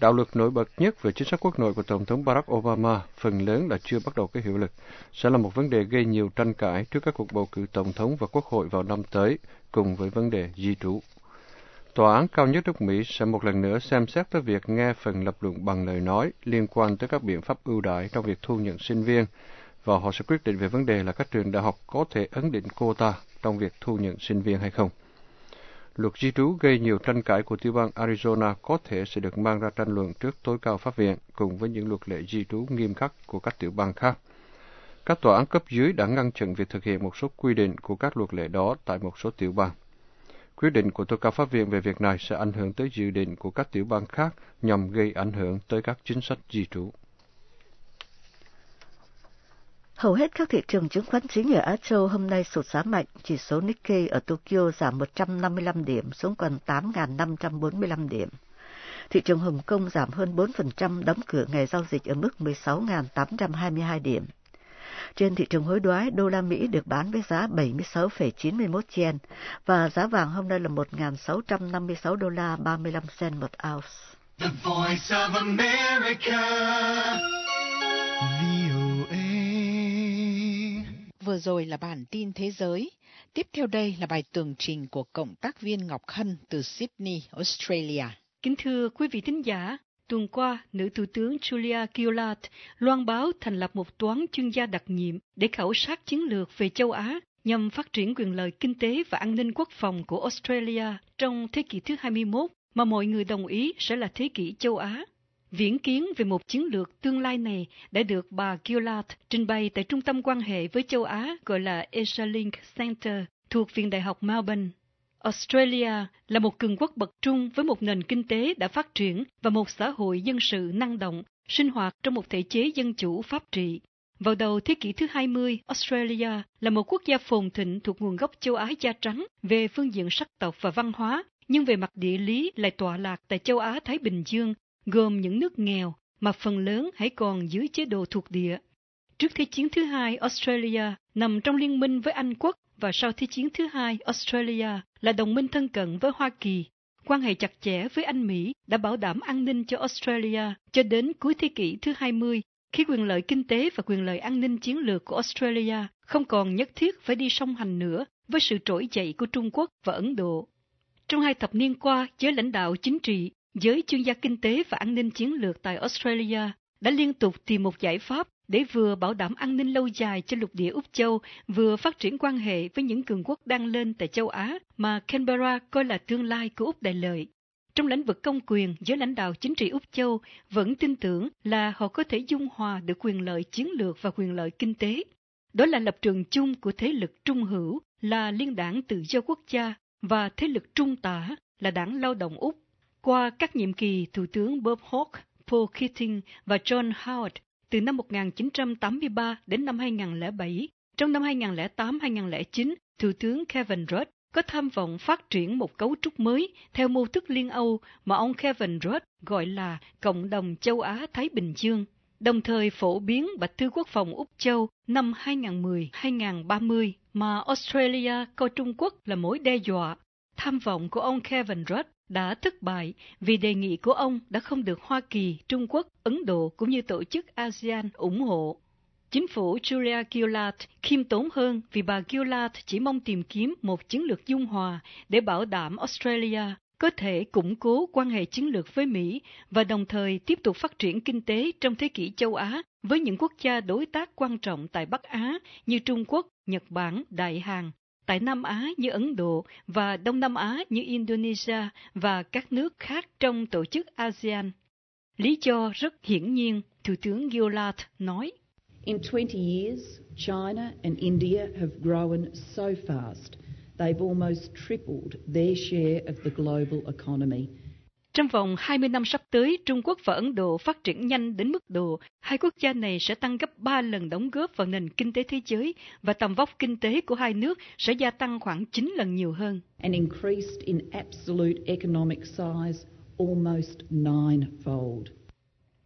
Đạo luật nổi bật nhất về chính sách quốc nội của Tổng thống Barack Obama, phần lớn là chưa bắt đầu có hiệu lực, sẽ là một vấn đề gây nhiều tranh cãi trước các cuộc bầu cử Tổng thống và Quốc hội vào năm tới, cùng với vấn đề di trú. Tòa án cao nhất nước Mỹ sẽ một lần nữa xem xét tới việc nghe phần lập luận bằng lời nói liên quan tới các biện pháp ưu đãi trong việc thu nhận sinh viên, và họ sẽ quyết định về vấn đề là các trường đại học có thể ấn định quota trong việc thu nhận sinh viên hay không. Luật di trú gây nhiều tranh cãi của tiểu bang Arizona có thể sẽ được mang ra tranh luận trước tối cao pháp viện, cùng với những luật lệ di trú nghiêm khắc của các tiểu bang khác. Các tòa án cấp dưới đã ngăn chặn việc thực hiện một số quy định của các luật lệ đó tại một số tiểu bang. Quyết định của tối cao pháp viện về việc này sẽ ảnh hưởng tới dự định của các tiểu bang khác nhằm gây ảnh hưởng tới các chính sách di trú. Hầu hết các thị trường chứng khoán chính ở Á Châu hôm nay sụt giá mạnh, chỉ số Nikkei ở Tokyo giảm 155 điểm xuống còn 8.545 điểm. Thị trường Hồng Kông giảm hơn 4%, đóng cửa ngày giao dịch ở mức 16.822 điểm. Trên thị trường hối đoái, đô la Mỹ được bán với giá 76,91 yen và giá vàng hôm nay là 1.656 đô la 35 cent một ounce. The voice of America. Vừa rồi là bản tin thế giới. Tiếp theo đây là bài tường trình của Cộng tác viên Ngọc Hân từ Sydney, Australia. Kính thưa quý vị thính giả, tuần qua, nữ Thủ tướng Julia Gillard loan báo thành lập một toán chuyên gia đặc nhiệm để khảo sát chiến lược về châu Á nhằm phát triển quyền lợi kinh tế và an ninh quốc phòng của Australia trong thế kỷ thứ 21 mà mọi người đồng ý sẽ là thế kỷ châu Á. Viễn kiến về một chiến lược tương lai này đã được bà Gillard trình bày tại Trung tâm quan hệ với châu Á gọi là Asia-Link Center thuộc Viện Đại học Melbourne. Australia là một cường quốc bậc trung với một nền kinh tế đã phát triển và một xã hội dân sự năng động, sinh hoạt trong một thể chế dân chủ pháp trị. Vào đầu thế kỷ thứ 20, Australia là một quốc gia phồn thịnh thuộc nguồn gốc châu Á da trắng về phương diện sắc tộc và văn hóa, nhưng về mặt địa lý lại tọa lạc tại châu Á Thái Bình Dương gồm những nước nghèo mà phần lớn hãy còn dưới chế độ thuộc địa. Trước Thế chiến thứ hai, Australia nằm trong liên minh với Anh quốc và sau Thế chiến thứ hai, Australia là đồng minh thân cận với Hoa Kỳ. Quan hệ chặt chẽ với Anh Mỹ đã bảo đảm an ninh cho Australia cho đến cuối thế kỷ thứ 20, khi quyền lợi kinh tế và quyền lợi an ninh chiến lược của Australia không còn nhất thiết phải đi song hành nữa với sự trỗi dậy của Trung Quốc và Ấn Độ. Trong hai thập niên qua, giới lãnh đạo chính trị giới chuyên gia kinh tế và an ninh chiến lược tại Australia đã liên tục tìm một giải pháp để vừa bảo đảm an ninh lâu dài cho lục địa Úc Châu, vừa phát triển quan hệ với những cường quốc đang lên tại châu Á mà Canberra coi là tương lai của Úc đại lợi. Trong lĩnh vực công quyền, giới lãnh đạo chính trị Úc Châu vẫn tin tưởng là họ có thể dung hòa được quyền lợi chiến lược và quyền lợi kinh tế. Đó là lập trường chung của thế lực trung hữu là Liên đảng Tự do Quốc gia và thế lực trung tả là Đảng Lao động Úc. Qua các nhiệm kỳ Thủ tướng Bob Hawke, Paul Keating và John Howard, từ năm 1983 đến năm 2007. Trong năm 2008-2009, Thủ tướng Kevin Rudd có tham vọng phát triển một cấu trúc mới theo mô thức Liên Âu mà ông Kevin Rudd gọi là Cộng đồng châu Á-Thái Bình Dương, đồng thời phổ biến Bạch Thư Quốc phòng Úc Châu năm 2010-2030 mà Australia coi Trung Quốc là mối đe dọa. Tham vọng của ông Kevin Rudd đã thất bại vì đề nghị của ông đã không được Hoa Kỳ, Trung Quốc, Ấn Độ cũng như tổ chức ASEAN ủng hộ. Chính phủ Julia Gillard khiêm tốn hơn vì bà Gillard chỉ mong tìm kiếm một chiến lược dung hòa để bảo đảm Australia có thể củng cố quan hệ chiến lược với Mỹ và đồng thời tiếp tục phát triển kinh tế trong thế kỷ châu Á với những quốc gia đối tác quan trọng tại Bắc Á như Trung Quốc, Nhật Bản, Đại Hàn, tại Nam Á như Ấn Độ và Đông Nam Á như Indonesia và các nước khác trong tổ chức ASEAN. Lý do rất hiển nhiên, Thủ tướng Gillard nói. In 20 years, China and India have grown so fast. They've almost tripled their share of the global economy. Trong vòng 20 năm sắp tới, Trung Quốc và Ấn Độ phát triển nhanh đến mức độ hai quốc gia này sẽ tăng gấp 3 lần đóng góp vào nền kinh tế thế giới và tầm vóc kinh tế của hai nước sẽ gia tăng khoảng 9 lần nhiều hơn. And increased in absolute economic size almost ninefold.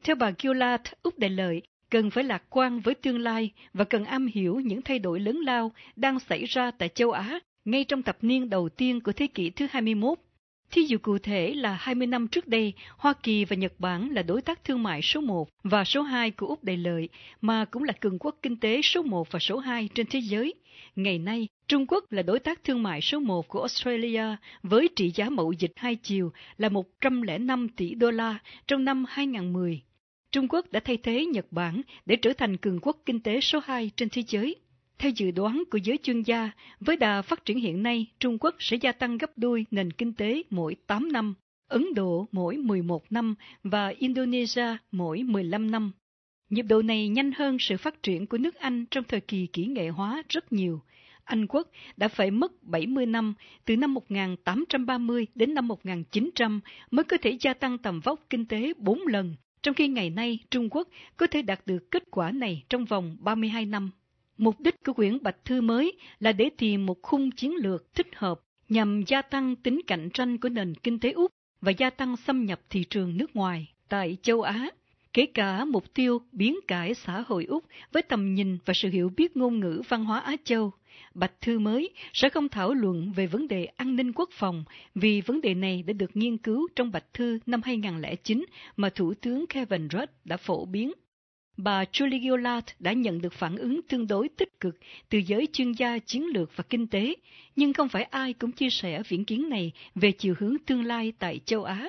Theo bà Gillard, Úc Đại Lợi, cần phải lạc quan với tương lai và cần am hiểu những thay đổi lớn lao đang xảy ra tại châu Á ngay trong thập niên đầu tiên của thế kỷ thứ 21. Thí dụ cụ thể là 20 năm trước đây, Hoa Kỳ và Nhật Bản là đối tác thương mại số 1 và số 2 của Úc Đại Lợi, mà cũng là cường quốc kinh tế số 1 và số 2 trên thế giới. Ngày nay, Trung Quốc là đối tác thương mại số 1 của Australia với trị giá mậu dịch hai chiều là 105 tỷ đô la trong năm 2010. Trung Quốc đã thay thế Nhật Bản để trở thành cường quốc kinh tế số 2 trên thế giới. Theo dự đoán của giới chuyên gia, với đà phát triển hiện nay, Trung Quốc sẽ gia tăng gấp đôi nền kinh tế mỗi 8 năm, Ấn Độ mỗi 11 năm và Indonesia mỗi 15 năm. Nhịp độ này nhanh hơn sự phát triển của nước Anh trong thời kỳ kỹ nghệ hóa rất nhiều. Anh quốc đã phải mất 70 năm, từ năm 1830 đến năm 1900 mới có thể gia tăng tầm vóc kinh tế 4 lần, trong khi ngày nay Trung Quốc có thể đạt được kết quả này trong vòng 32 năm. Mục đích của quyển Bạch Thư mới là để tìm một khung chiến lược thích hợp nhằm gia tăng tính cạnh tranh của nền kinh tế Úc và gia tăng xâm nhập thị trường nước ngoài tại châu Á, kể cả mục tiêu biến cải xã hội Úc với tầm nhìn và sự hiểu biết ngôn ngữ văn hóa Á Châu. Bạch Thư mới sẽ không thảo luận về vấn đề an ninh quốc phòng vì vấn đề này đã được nghiên cứu trong Bạch Thư năm 2009 mà Thủ tướng Kevin Rudd đã phổ biến bà Julie Gillard đã nhận được phản ứng tương đối tích cực từ giới chuyên gia chiến lược và kinh tế, nhưng không phải ai cũng chia sẻ viễn kiến này về chiều hướng tương lai tại châu Á.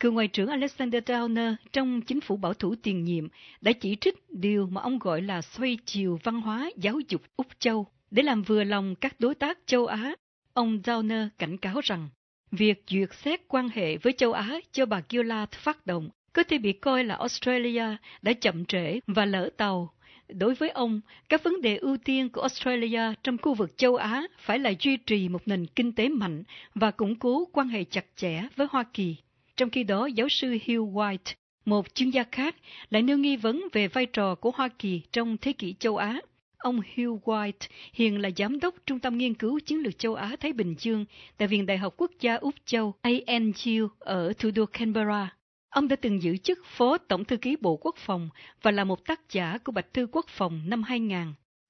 Cựu Ngoại trưởng Alexander Downer trong chính phủ bảo thủ tiền nhiệm đã chỉ trích điều mà ông gọi là xoay chiều văn hóa giáo dục Úc Châu để làm vừa lòng các đối tác châu Á. Ông Downer cảnh cáo rằng việc duyệt xét quan hệ với châu Á cho bà Gillard phát động có thể bị coi là Australia đã chậm trễ và lỡ tàu. Đối với ông, các vấn đề ưu tiên của Australia trong khu vực châu Á phải là duy trì một nền kinh tế mạnh và củng cố quan hệ chặt chẽ với Hoa Kỳ. Trong khi đó, giáo sư Hugh White, một chuyên gia khác, lại nêu nghi vấn về vai trò của Hoa Kỳ trong thế kỷ châu Á. Ông Hugh White hiện là giám đốc Trung tâm Nghiên cứu Chiến lược châu Á-Thái Bình Dương tại Viện Đại học Quốc gia Úc Châu ANU ở thủ đô Canberra. Ông đã từng giữ chức Phó Tổng Thư ký Bộ Quốc phòng và là một tác giả của Bạch Thư Quốc phòng năm 2000.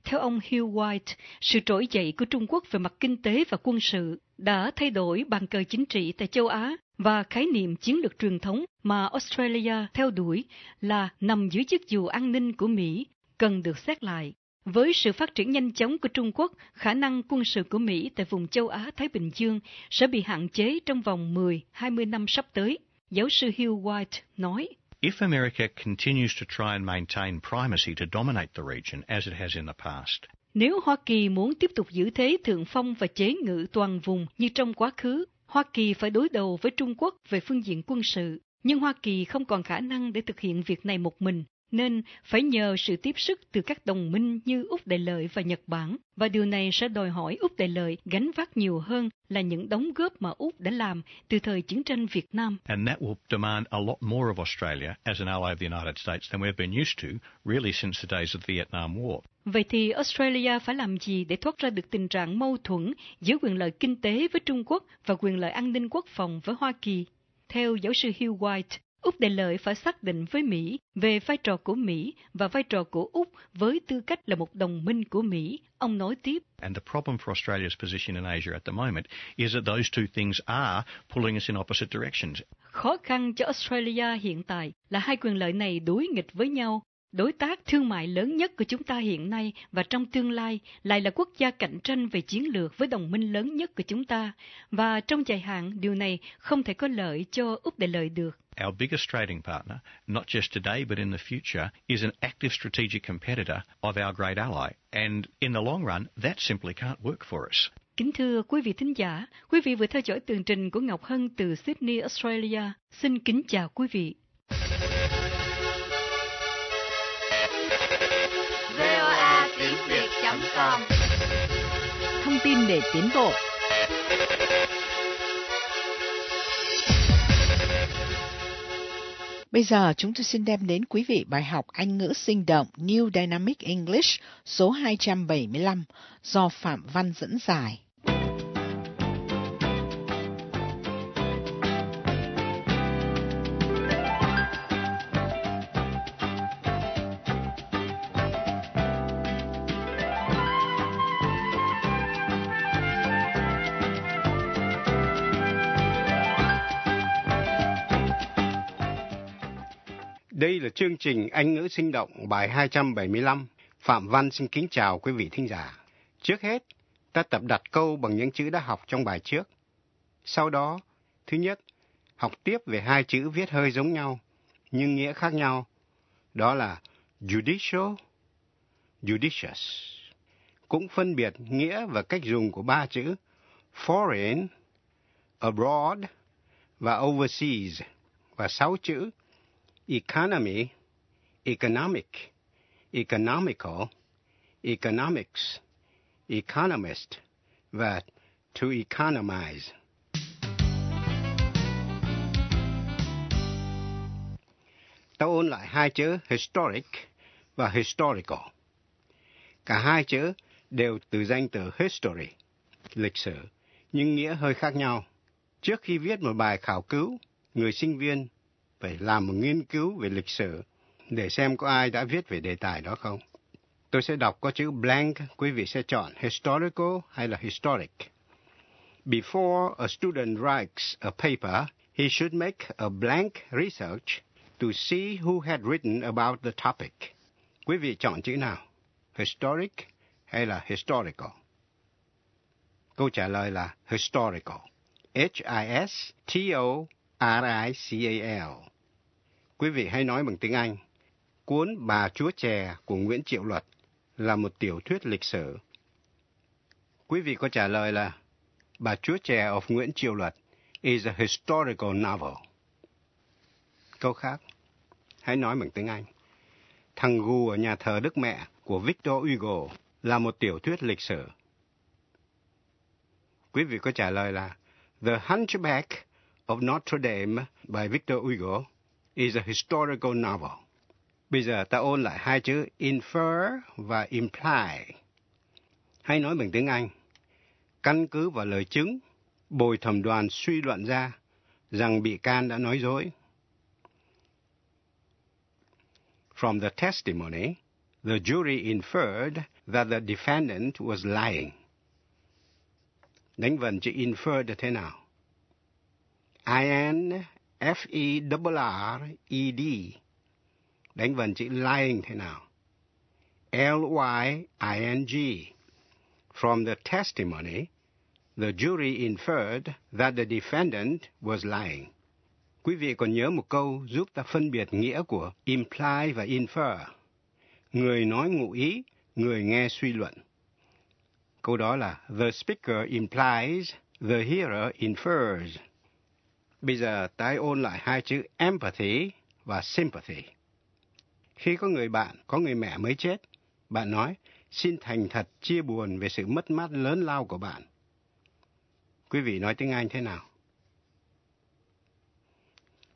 Theo ông Hugh White, sự trỗi dậy của Trung Quốc về mặt kinh tế và quân sự đã thay đổi bàn cờ chính trị tại châu Á và khái niệm chiến lược truyền thống mà Australia theo đuổi là nằm dưới chức dù an ninh của Mỹ cần được xét lại. Với sự phát triển nhanh chóng của Trung Quốc, khả năng quân sự của Mỹ tại vùng châu Á-Thái Bình Dương sẽ bị hạn chế trong vòng 10-20 năm sắp tới. Giáo sư Hugh White nói, If America continues to try and maintain primacy to dominate the region as it has in the past, nếu Hoa Kỳ muốn tiếp tục giữ thế thượng phong và chế ngự toàn vùng như trong quá khứ, Hoa Kỳ phải đối đầu với Trung Quốc về phương diện quân sự, nhưng Hoa Kỳ không còn khả năng để thực hiện việc này một mình. Nên phải nhờ sự tiếp sức từ các đồng minh như Úc Đại Lợi và Nhật Bản, và điều này sẽ đòi hỏi Úc Đại Lợi gánh vác nhiều hơn là những đóng góp mà Úc đã làm từ thời chiến tranh Việt Nam. And that will demand a lot more of Australia as an ally of the United States than we've been used to, really since the days of the Vietnam War. Vậy thì Australia phải làm gì để thoát ra được tình trạng mâu thuẫn giữa quyền lợi kinh tế với Trung Quốc và quyền lợi an ninh quốc phòng với Hoa Kỳ? Theo giáo sư Hugh White, Úc Đại Lợi phải xác định với Mỹ về vai trò của Mỹ và vai trò của Úc với tư cách là một đồng minh của Mỹ. Ông nói tiếp. And the problem for Australia's position in Asia at the moment is that those two things are pulling us in opposite directions. Khó khăn cho Australia hiện tại là hai quyền lợi này đối nghịch với nhau. Đối tác thương mại lớn nhất của chúng ta hiện nay và trong tương lai lại là quốc gia cạnh tranh về chiến lược với đồng minh lớn nhất của chúng ta. Và trong dài hạn, điều này không thể có lợi cho Úc Đại Lợi được. Our biggest trading partner, not just today but in the future, is an active strategic competitor of our great ally. And in the long run, that simply can't work for us. Kính thưa quý vị thính giả, quý vị vừa theo dõi tường trình của Ngọc Hân từ Sydney, Australia. Xin kính chào quý vị. VOA tiếng Việt.com Thông tin để tiến bộ. Bây giờ chúng tôi xin đem đến quý vị bài học Anh ngữ sinh động New Dynamic English số 275 do Phạm Văn dẫn giải. Chương trình Anh ngữ sinh động bài 275. Phạm Văn xin kính chào quý vị thính giả. Trước hết, ta tập đặt câu bằng những chữ đã học trong bài trước. Sau đó, thứ nhất, học tiếp về hai chữ viết hơi giống nhau, nhưng nghĩa khác nhau. Đó là judicial, judicious. Cũng phân biệt nghĩa và cách dùng của ba chữ foreign, abroad và overseas và sáu chữ economy, economic, economical, economics, economist và to economize. Ta ôn lại hai chữ historic và historical. Cả hai chữ đều từ danh từ history, lịch sử, nhưng nghĩa hơi khác nhau. Trước khi viết một bài khảo cứu, người sinh viên phải làm một nghiên cứu về lịch sử để xem có ai đã viết về đề tài đó không. Tôi sẽ đọc có chữ blank, quý vị sẽ chọn historical hay là historic. Before a student writes a paper, he should make a blank research to see who had written about the topic. Quý vị chọn chữ nào? Historic hay là historical? Câu trả lời là historical. H-I-S-T-O R-I-C-A-L. Quý vị hãy nói bằng tiếng Anh. Cuốn Bà Chúa Chè của Nguyễn Triệu Luật là một tiểu thuyết lịch sử. Quý vị có trả lời là Bà Chúa Chè of Nguyễn Triệu Luật is a historical novel. Câu khác, hãy nói bằng tiếng Anh. Thằng Gù ở nhà thờ Đức Mẹ của Victor Hugo là một tiểu thuyết lịch sử. Quý vị có trả lời là The Hunchback of Notre Dame by Victor Hugo is a historical novel. Bây giờ ta ôn lại hai chữ infer và imply. Hay nói bằng tiếng Anh, căn cứ vào lời chứng, bồi thẩm đoàn suy luận ra rằng bị can đã nói dối. From the testimony, the jury inferred that the defendant was lying. Đánh vần chữ infer thế nào? I-N-F-E-R-R-E-D. Đánh vần chữ lying thế nào? L-Y-I-N-G. From the testimony, the jury inferred that the defendant was lying. Quý vị còn nhớ một câu giúp ta phân biệt nghĩa của imply và infer. Người nói ngụ ý, người nghe suy luận. Câu đó là The speaker implies, the hearer infers. Bây giờ tái ôn lại hai chữ empathy và sympathy. Khi có người bạn, có người mẹ mới chết, bạn nói, xin thành thật chia buồn về sự mất mát lớn lao của bạn. Quý vị nói tiếng Anh thế nào?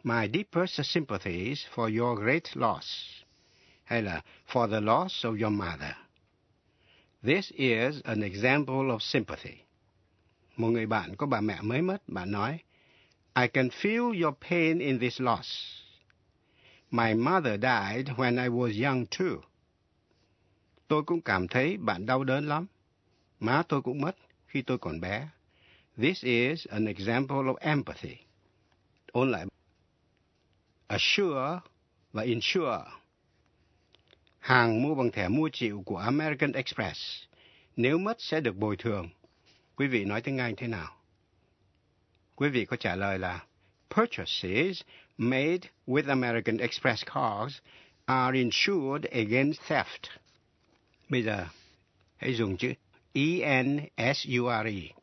My deepest sympathies for your great loss. Hay là for the loss of your mother. This is an example of sympathy. Một người bạn có bà mẹ mới mất, bạn nói, I can feel your pain in this loss. My mother died when I was young, too. Tôi cũng cảm thấy bạn đau đớn lắm. Má tôi cũng mất khi tôi còn bé. This is an example of empathy. Ôn lại. Assure và insure. Hàng mua bằng thẻ mua chịu của American Express. Nếu mất sẽ được bồi thường. Quý vị nói tiếng Anh thế nào? Quý vị có trả lời là Purchases made with American Express cards are insured against theft. Bây giờ, hãy dùng chữ E-N-S-U-R-E.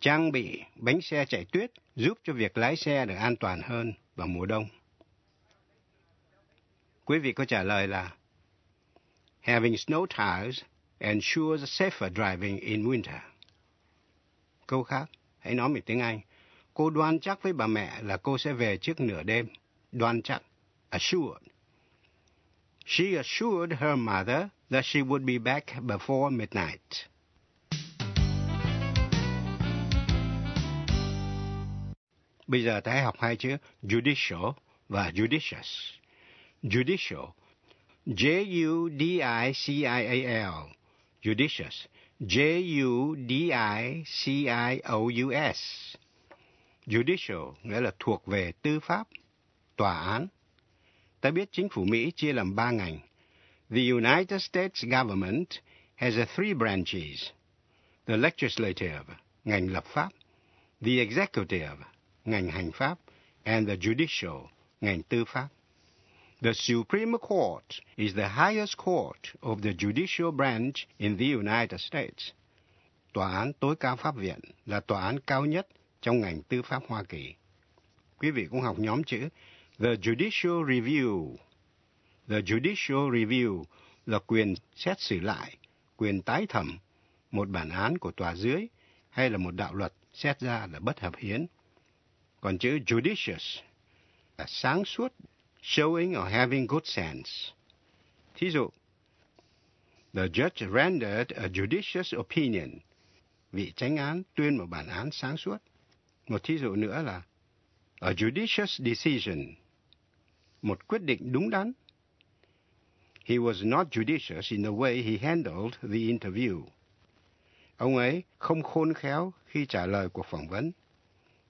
Trang bị bánh xe chạy tuyết giúp cho việc lái xe được an toàn hơn vào mùa đông. Quý vị có trả lời là Having snow tires ensures safer driving in winter. Câu khác, hãy nói bằng tiếng Anh. Cô đoan chắc với bà mẹ là cô sẽ về trước nửa đêm. Đoan chắc, assured. She assured her mother that she would be back before midnight. Bây giờ ta hãy học hai chữ judicial và judicious. Judicial, J-U-D-I-C-I-A-L, judicious, J-U-D-I-C-I-O-U-S. Judicial nghĩa là thuộc về tư pháp, tòa án. Ta biết chính phủ Mỹ chia làm ba ngành. The United States government has a three branches. The legislative, ngành lập pháp. The executive, ngành hành pháp. And the judicial, ngành tư pháp. The Supreme Court is the highest court of the judicial branch in the United States. Tòa án tối cao pháp viện là tòa án cao nhất trong ngành tư pháp Hoa Kỳ. Quý vị cũng học nhóm chữ The Judicial Review. The Judicial Review là quyền xét xử lại, quyền tái thẩm một bản án của tòa dưới hay là một đạo luật xét ra là bất hợp hiến. Còn chữ judicious là sáng suốt, showing or having good sense. Thí dụ, The judge rendered a judicious opinion. Vị tránh án tuyên một bản án sáng suốt. Một thí dụ nữa là a judicious decision. Một quyết định đúng đắn. He was not judicious in the way he handled the interview. Ông ấy không khôn khéo khi trả lời cuộc phỏng vấn.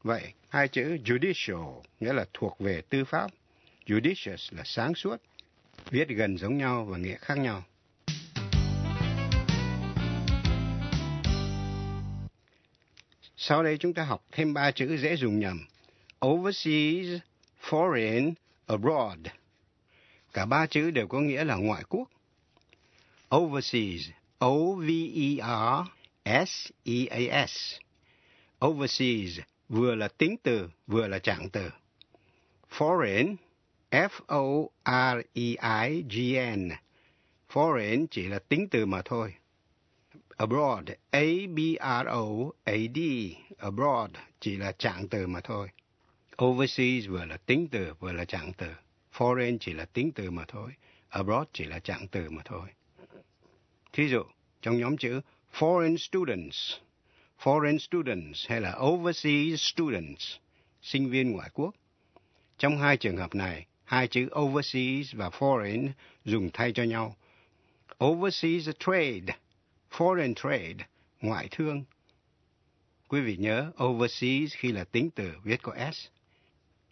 Vậy, hai chữ judicial nghĩa là thuộc về tư pháp. Judicious là sáng suốt. Viết gần giống nhau và nghĩa khác nhau. Sau đây chúng ta học thêm ba chữ dễ dùng nhầm. Overseas, foreign, abroad. Cả ba chữ đều có nghĩa là ngoại quốc. Overseas, O-V-E-R-S-E-A-S. Overseas vừa là tính từ, vừa là trạng từ. Foreign, F-O-R-E-I-G-N. Foreign chỉ là tính từ mà thôi. Abroad, A-B-R-O-A-D. Abroad chỉ là trạng từ mà thôi. Overseas vừa là tính từ, vừa là trạng từ. Foreign chỉ là tính từ mà thôi. Abroad chỉ là trạng từ mà thôi. Thí dụ, trong nhóm chữ foreign students, foreign students hay là overseas students, sinh viên ngoại quốc. Trong hai trường hợp này, hai chữ overseas và foreign dùng thay cho nhau. Overseas trade, foreign trade, ngoại thương. Quý vị nhớ, overseas khi là tính từ viết có S.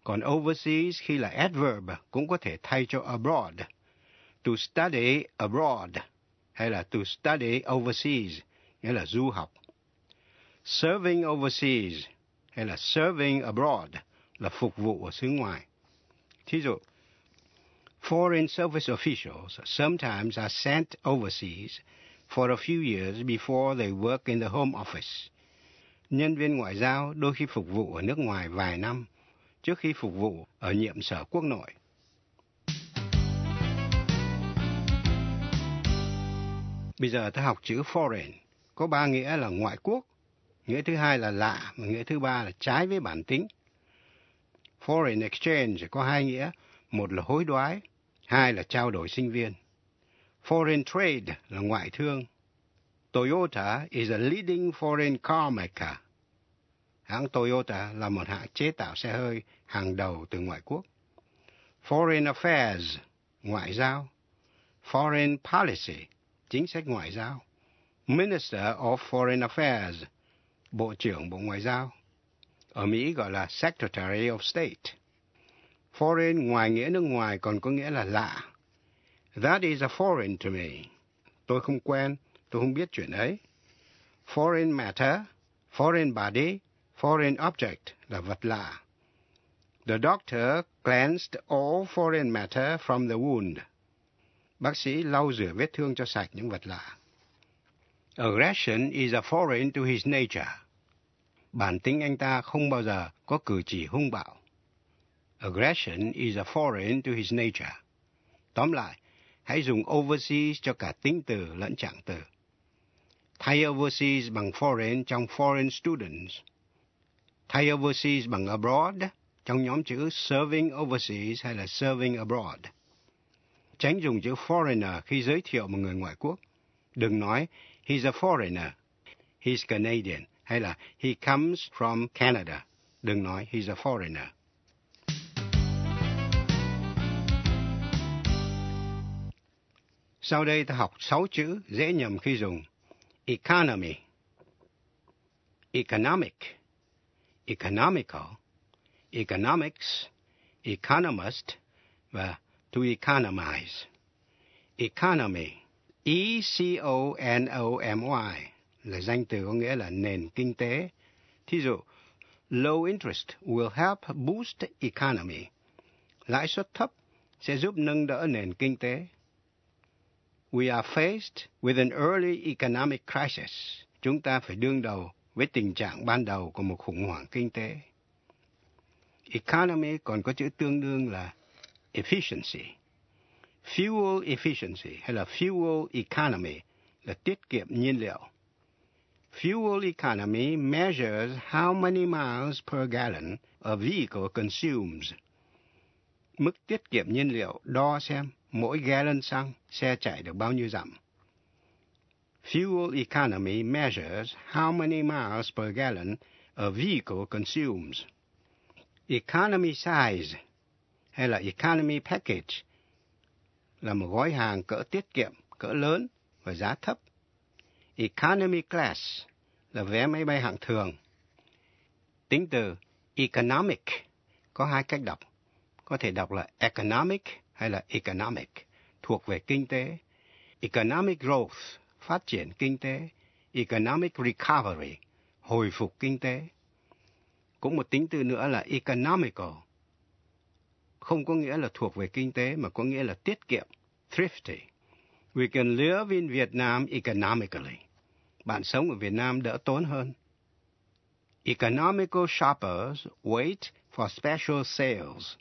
Còn overseas khi là adverb cũng có thể thay cho abroad. To study abroad hay là to study overseas, nghĩa là du học. Serving overseas hay là serving abroad là phục vụ ở xứ ngoài. Thí dụ, foreign service officials sometimes are sent overseas for a few years before they work in the home office. Nhân viên ngoại giao đôi khi phục vụ ở nước ngoài vài năm trước khi phục vụ ở nhiệm sở quốc nội. Bây giờ ta học chữ foreign, có ba nghĩa là ngoại quốc, nghĩa thứ hai là lạ, và nghĩa thứ ba là trái với bản tính. Foreign exchange có hai nghĩa, một là hối đoái, hai là trao đổi sinh viên. Foreign trade là ngoại thương. Toyota is a leading foreign car maker. Hãng Toyota là một hãng chế tạo xe hơi hàng đầu từ ngoại quốc. Foreign affairs, ngoại giao. Foreign policy, chính sách ngoại giao. Minister of Foreign Affairs, Bộ trưởng Bộ Ngoại giao. Ở Mỹ gọi là Secretary of State. Foreign ngoài nghĩa nước ngoài còn có nghĩa là lạ. That is a foreign to me. Tôi không quen, tôi không biết chuyện ấy. Foreign matter, foreign body, foreign object là vật lạ. The doctor cleansed all foreign matter from the wound. Bác sĩ lau rửa vết thương cho sạch những vật lạ. Aggression is a foreign to his nature. Bản tính anh ta không bao giờ có cử chỉ hung bạo. Aggression is a foreign to his nature. Tóm lại, hãy dùng overseas cho cả tính từ lẫn trạng từ. Thay overseas bằng foreign trong foreign students. Thay overseas bằng abroad trong nhóm chữ serving overseas hay là serving abroad. Tránh dùng chữ foreigner khi giới thiệu một người ngoại quốc. Đừng nói he's a foreigner, he's Canadian hay là he comes from Canada. Đừng nói he's a foreigner. Sau đây ta học sáu chữ dễ nhầm khi dùng. Economy, economic, economical, economics, economist và to economize. Economy, E-C-O-N-O-M-Y là danh từ có nghĩa là nền kinh tế. Thí dụ, low interest will help boost economy. Lãi suất thấp sẽ giúp nâng đỡ nền kinh tế. We are faced with an early economic crisis. Chúng ta phải đương đầu với tình trạng ban đầu của một khủng hoảng kinh tế. Economy còn có chữ tương đương là efficiency. Fuel efficiency hay là fuel economy là tiết kiệm nhiên liệu. Fuel economy measures how many miles per gallon a vehicle consumes. Mức tiết kiệm nhiên liệu đo xem mỗi gallon xăng xe chạy được bao nhiêu dặm. Fuel economy measures how many miles per gallon a vehicle consumes. Economy size hay là economy package là một gói hàng cỡ tiết kiệm, cỡ lớn và giá thấp. Economy class là vé máy bay hạng thường. Tính từ economic có hai cách đọc. Có thể đọc là economic hay là economic, thuộc về kinh tế. Economic growth, phát triển kinh tế. Economic recovery, hồi phục kinh tế. Cũng một tính từ nữa là economical, không có nghĩa là thuộc về kinh tế mà có nghĩa là tiết kiệm, thrifty. We can live in Vietnam economically. Bạn sống ở Việt Nam đỡ tốn hơn. Economical shoppers wait for special sales.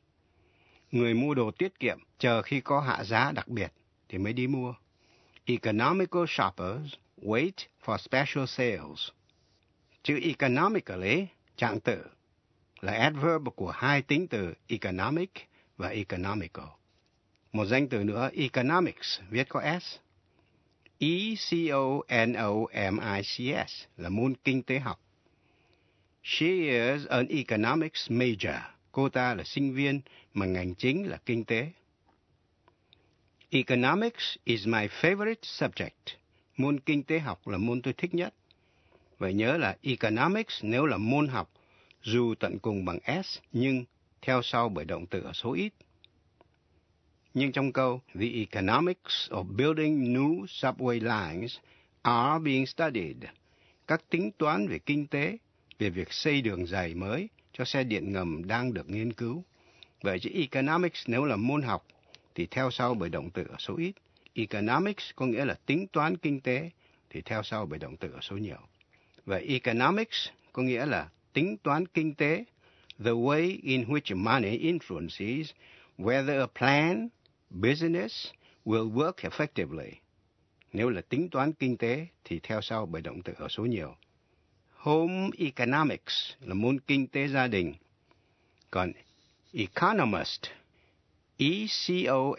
Người mua đồ tiết kiệm chờ khi có hạ giá đặc biệt thì mới đi mua. Economical shoppers wait for special sales. Chữ economically, trạng tử, là adverb của hai tính từ economic và economical. Một danh từ nữa, economics, viết có S. E-C-O-N-O-M-I-C-S là môn kinh tế học. She is an economics major. Cô ta là sinh viên mà ngành chính là kinh tế. Economics is my favorite subject. Môn kinh tế học là môn tôi thích nhất. Vậy nhớ là economics nếu là môn học dù tận cùng bằng S nhưng theo sau bởi động từ ở số ít. Nhưng trong câu The economics of building new subway lines are being studied. Các tính toán về kinh tế, về việc xây đường dày mới cho xe điện ngầm đang được nghiên cứu. Vậy chữ economics nếu là môn học thì theo sau bởi động từ ở số ít. Economics có nghĩa là tính toán kinh tế thì theo sau bởi động từ ở số nhiều. Vậy economics có nghĩa là tính toán kinh tế the way in which money influences whether a plan, business will work effectively. Nếu là tính toán kinh tế thì theo sau bởi động từ ở số nhiều. Home economics là môn kinh tế gia đình. Còn economist, E-C-O-N-O-M-I-S-T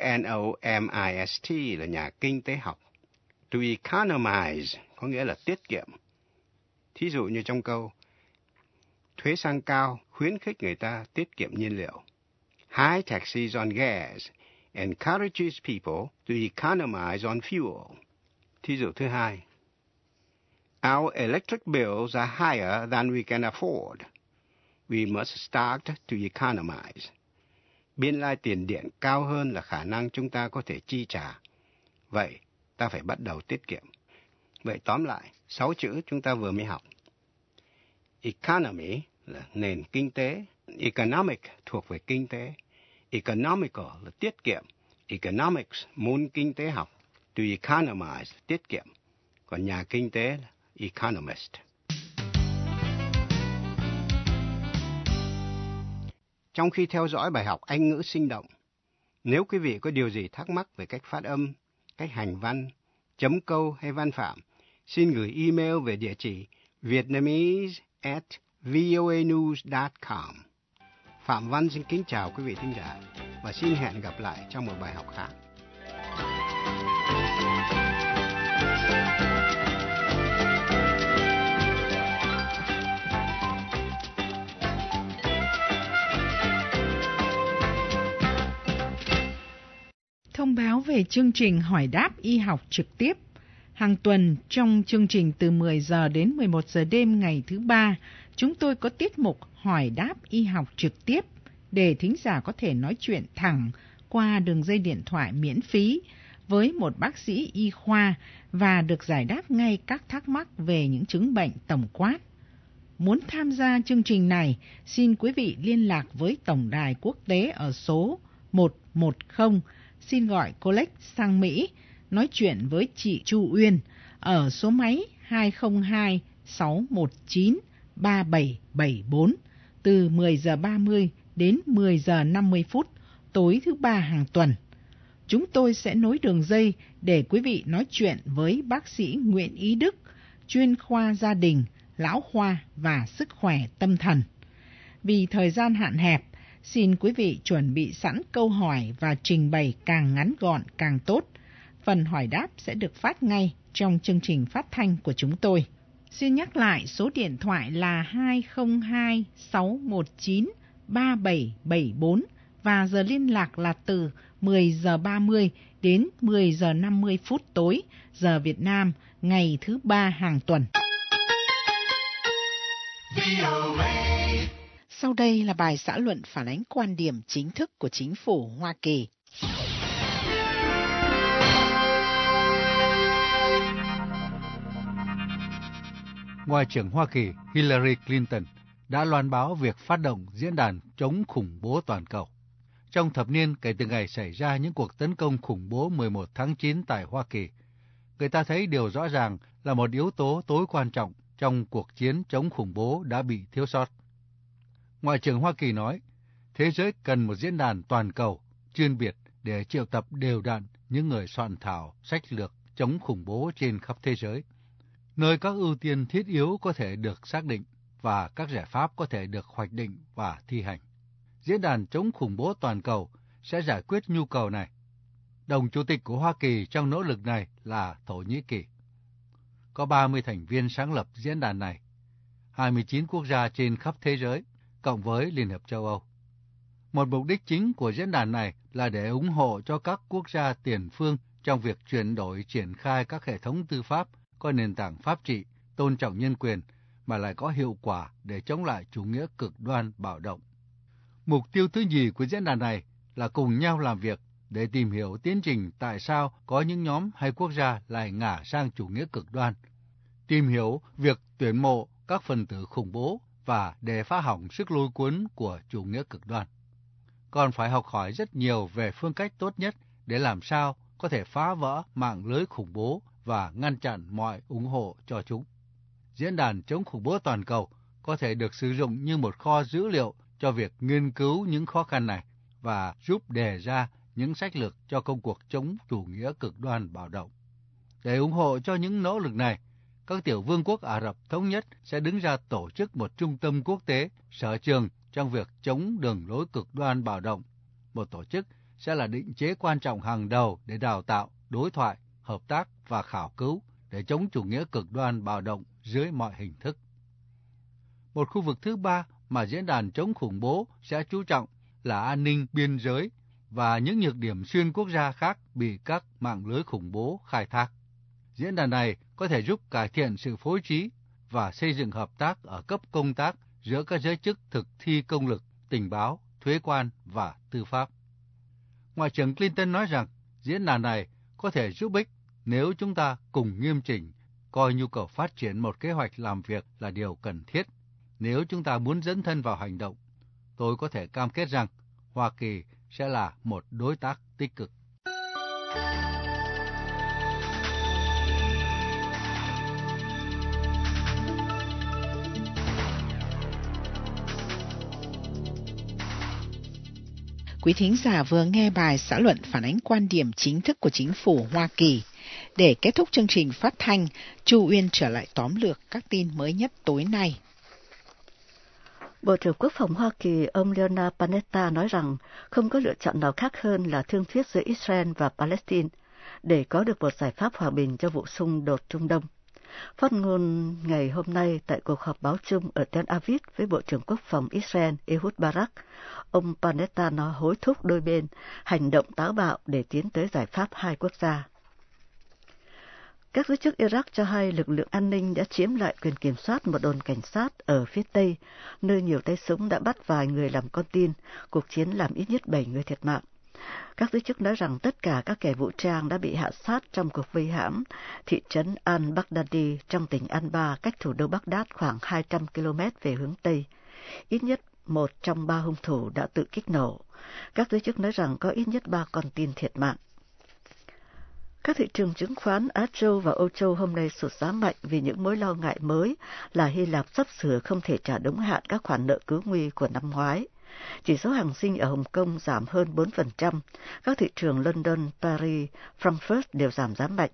là nhà kinh tế học. To economize có nghĩa là tiết kiệm. Thí dụ như trong câu, thuế sang cao khuyến khích người ta tiết kiệm nhiên liệu. High taxes on gas encourages people to economize on fuel. Thí dụ thứ hai, Our electric bills are higher than we can afford. We must start to economize. Biên lai tiền điện cao hơn là khả năng chúng ta có thể chi trả. Vậy, ta phải bắt đầu tiết kiệm. Vậy tóm lại, sáu chữ chúng ta vừa mới học. Economy là nền kinh tế, economic thuộc về kinh tế, economical là tiết kiệm, economics môn kinh tế học, to economize tiết kiệm, còn nhà kinh tế là economist. Trong khi theo dõi bài học Anh ngữ sinh động, nếu quý vị có điều gì thắc mắc về cách phát âm, cách hành văn, chấm câu hay văn phạm, xin gửi email về địa chỉ vietnamese at voanews.com. Phạm Văn xin kính chào quý vị thính giả và xin hẹn gặp lại trong một bài học khác. Về chương trình hỏi đáp y học trực tiếp. Hàng tuần trong chương trình từ 10 giờ đến 11 giờ đêm ngày thứ ba, chúng tôi có tiết mục hỏi đáp y học trực tiếp để thính giả có thể nói chuyện thẳng qua đường dây điện thoại miễn phí với một bác sĩ y khoa và được giải đáp ngay các thắc mắc về những chứng bệnh tổng quát. Muốn tham gia chương trình này, xin quý vị liên lạc với Tổng đài quốc tế ở số 110, xin gọi Colex sang Mỹ, nói chuyện với chị Chu Uyên ở số máy 202 619 3774 từ 10 giờ 30 đến 10 giờ 50 phút tối thứ ba hàng tuần. Chúng tôi sẽ nối đường dây để quý vị nói chuyện với bác sĩ Nguyễn Ý Đức, chuyên khoa gia đình, lão khoa và sức khỏe tâm thần. Vì thời gian hạn hẹp, xin quý vị chuẩn bị sẵn câu hỏi và trình bày càng ngắn gọn, càng tốt. Phần hỏi đáp sẽ được phát ngay trong chương trình phát thanh của chúng tôi. Xin nhắc lại số điện thoại là 202 619 3774 và giờ liên lạc là từ 10 giờ 30 đến 10 giờ 50 phút tối, giờ Việt Nam, ngày thứ ba hàng tuần. Sau đây là bài xã luận phản ánh quan điểm chính thức của chính phủ Hoa Kỳ. Ngoại trưởng Hoa Kỳ Hillary Clinton đã loan báo việc phát động diễn đàn chống khủng bố toàn cầu. Trong thập niên kể từ ngày xảy ra những cuộc tấn công khủng bố 11 tháng 9 tại Hoa Kỳ, người ta thấy điều rõ ràng là một yếu tố tối quan trọng trong cuộc chiến chống khủng bố đã bị thiếu sót. Ngoại trưởng Hoa Kỳ nói, thế giới cần một diễn đàn toàn cầu, chuyên biệt để triệu tập đều đặn những người soạn thảo sách lược chống khủng bố trên khắp thế giới, nơi các ưu tiên thiết yếu có thể được xác định và các giải pháp có thể được hoạch định và thi hành. Diễn đàn chống khủng bố toàn cầu sẽ giải quyết nhu cầu này. Đồng chủ tịch của Hoa Kỳ trong nỗ lực này là Thổ Nhĩ Kỳ. Có 30 thành viên sáng lập diễn đàn này, 29 quốc gia trên khắp thế giới, cộng với Liên Hợp châu Âu. Một mục đích chính của diễn đàn này là để ủng hộ cho các quốc gia tiền phương trong việc chuyển đổi triển khai các hệ thống tư pháp có nền tảng pháp trị, tôn trọng nhân quyền mà lại có hiệu quả để chống lại chủ nghĩa cực đoan bạo động. Mục tiêu thứ nhì của diễn đàn này là cùng nhau làm việc để tìm hiểu tiến trình tại sao có những nhóm hay quốc gia lại ngả sang chủ nghĩa cực đoan, tìm hiểu việc tuyển mộ các phần tử khủng bố và để phá hỏng sức lôi cuốn của chủ nghĩa cực đoan. Còn phải học hỏi rất nhiều về phương cách tốt nhất để làm sao có thể phá vỡ mạng lưới khủng bố và ngăn chặn mọi ủng hộ cho chúng. Diễn đàn chống khủng bố toàn cầu có thể được sử dụng như một kho dữ liệu cho việc nghiên cứu những khó khăn này và giúp đề ra những sách lược cho công cuộc chống chủ nghĩa cực đoan bạo động. Để ủng hộ cho những nỗ lực này, các tiểu vương quốc Ả Rập Thống Nhất sẽ đứng ra tổ chức một trung tâm quốc tế sở trường trong việc chống đường lối cực đoan bạo động. Một tổ chức sẽ là định chế quan trọng hàng đầu để đào tạo, đối thoại, hợp tác và khảo cứu để chống chủ nghĩa cực đoan bạo động dưới mọi hình thức. Một khu vực thứ ba mà diễn đàn chống khủng bố sẽ chú trọng là an ninh biên giới và những nhược điểm xuyên quốc gia khác bị các mạng lưới khủng bố khai thác. Diễn đàn này có thể giúp cải thiện sự phối trí và xây dựng hợp tác ở cấp công tác giữa các giới chức thực thi công lực, tình báo, thuế quan và tư pháp. Ngoại trưởng Clinton nói rằng diễn đàn này có thể giúp ích nếu chúng ta cùng nghiêm chỉnh coi nhu cầu phát triển một kế hoạch làm việc là điều cần thiết. Nếu chúng ta muốn dẫn thân vào hành động, tôi có thể cam kết rằng Hoa Kỳ sẽ là một đối tác tích cực. Quý thính giả vừa nghe bài xã luận phản ánh quan điểm chính thức của chính phủ Hoa Kỳ. Để kết thúc chương trình phát thanh, Chu Uyên trở lại tóm lược các tin mới nhất tối nay. Bộ trưởng Quốc phòng Hoa Kỳ ông Leonard Panetta nói rằng không có lựa chọn nào khác hơn là thương thuyết giữa Israel và Palestine để có được một giải pháp hòa bình cho vụ xung đột Trung Đông. Phát ngôn ngày hôm nay tại cuộc họp báo chung ở Tel Aviv với Bộ trưởng Quốc phòng Israel Ehud Barak, ông Panetta nói hối thúc đôi bên hành động táo bạo để tiến tới giải pháp hai quốc gia. Các giới chức Iraq cho hay lực lượng an ninh đã chiếm lại quyền kiểm soát một đồn cảnh sát ở phía Tây, nơi nhiều tay súng đã bắt vài người làm con tin, cuộc chiến làm ít nhất 7 người thiệt mạng. Các giới chức nói rằng tất cả các kẻ vũ trang đã bị hạ sát trong cuộc vây hãm thị trấn Al-Baghdadi trong tỉnh Anbar, cách thủ đô Baghdad khoảng 200 km về hướng Tây. Ít nhất một trong ba hung thủ đã tự kích nổ. Các giới chức nói rằng có ít nhất ba con tin thiệt mạng. Các thị trường chứng khoán Á Châu và Âu Châu hôm nay sụt giá mạnh vì những mối lo ngại mới là Hy Lạp sắp sửa không thể trả đúng hạn các khoản nợ cứu nguy của năm ngoái. Chỉ số hàng sinh ở Hồng Kông giảm hơn 4%, các thị trường London, Paris, Frankfurt đều giảm giá mạnh.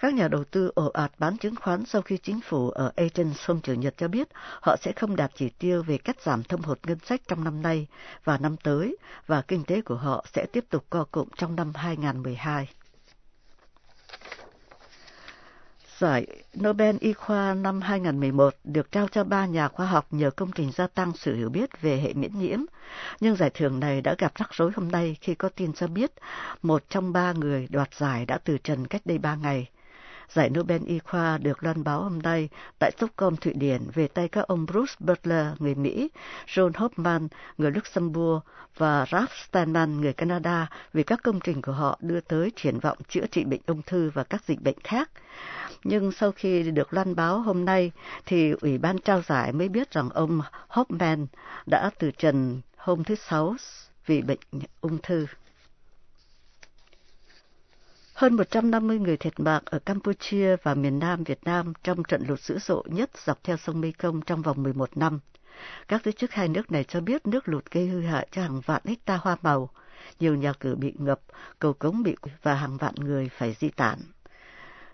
Các nhà đầu tư ồ ạt bán chứng khoán sau khi chính phủ ở Athens hôm Chủ nhật cho biết họ sẽ không đạt chỉ tiêu về cắt giảm thâm hụt ngân sách trong năm nay và năm tới, và kinh tế của họ sẽ tiếp tục co cụm trong năm 2012. Giải Nobel Y khoa năm 2011 được trao cho ba nhà khoa học nhờ công trình gia tăng sự hiểu biết về hệ miễn nhiễm. Nhưng giải thưởng này đã gặp rắc rối hôm nay khi có tin cho biết một trong ba người đoạt giải đã từ trần cách đây ba ngày. Giải Nobel Y khoa được loan báo hôm nay tại Stockholm, Thụy Điển về tay các ông Bruce Butler, người Mỹ, John Hopman, người Luxembourg và Ralph Steinman, người Canada vì các công trình của họ đưa tới triển vọng chữa trị bệnh ung thư và các dịch bệnh khác. Nhưng sau khi được loan báo hôm nay thì Ủy ban trao giải mới biết rằng ông Hopman đã từ trần hôm thứ Sáu vì bệnh ung thư. Hơn 150 người thiệt mạng ở Campuchia và miền Nam Việt Nam trong trận lụt dữ dội nhất dọc theo sông Mekong trong vòng 11 năm. Các giới chức hai nước này cho biết nước lụt gây hư hại cho hàng vạn hecta hoa màu, nhiều nhà cửa bị ngập, cầu cống bị và hàng vạn người phải di tản.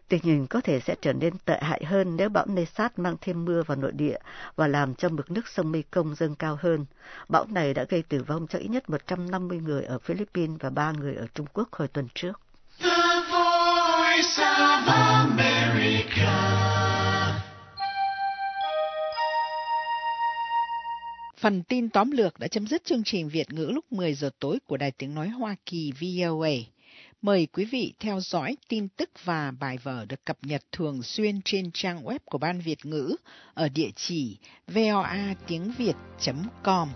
Tình hình có thể sẽ trở nên tệ hại hơn nếu bão Nesat mang thêm mưa vào nội địa và làm cho mực nước sông Mekong dâng cao hơn. Bão này đã gây tử vong cho ít nhất 150 người ở Philippines và 3 người ở Trung Quốc hồi tuần trước. Voice of America. Phần tin tóm lược đã chấm dứt chương trình Việt ngữ lúc 10 giờ tối của Đài Tiếng Nói Hoa Kỳ VOA. Mời quý vị theo dõi tin tức và bài vở được cập nhật thường xuyên trên trang web của Ban Việt ngữ ở địa chỉ voa tiếng việt.com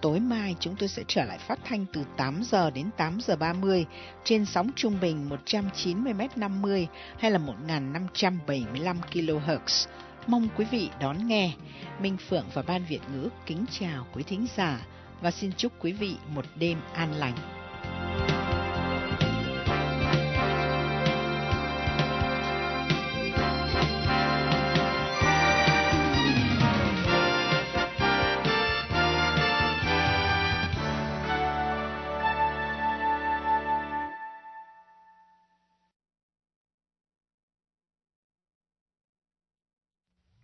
tối mai chúng tôi sẽ trở lại phát thanh từ 8 giờ đến 8 giờ 30 trên sóng trung bình 190 m 50 hay là 1575 kHz. Mong quý vị đón nghe. Minh Phượng và Ban Việt ngữ kính chào quý thính giả và xin chúc quý vị một đêm an lành.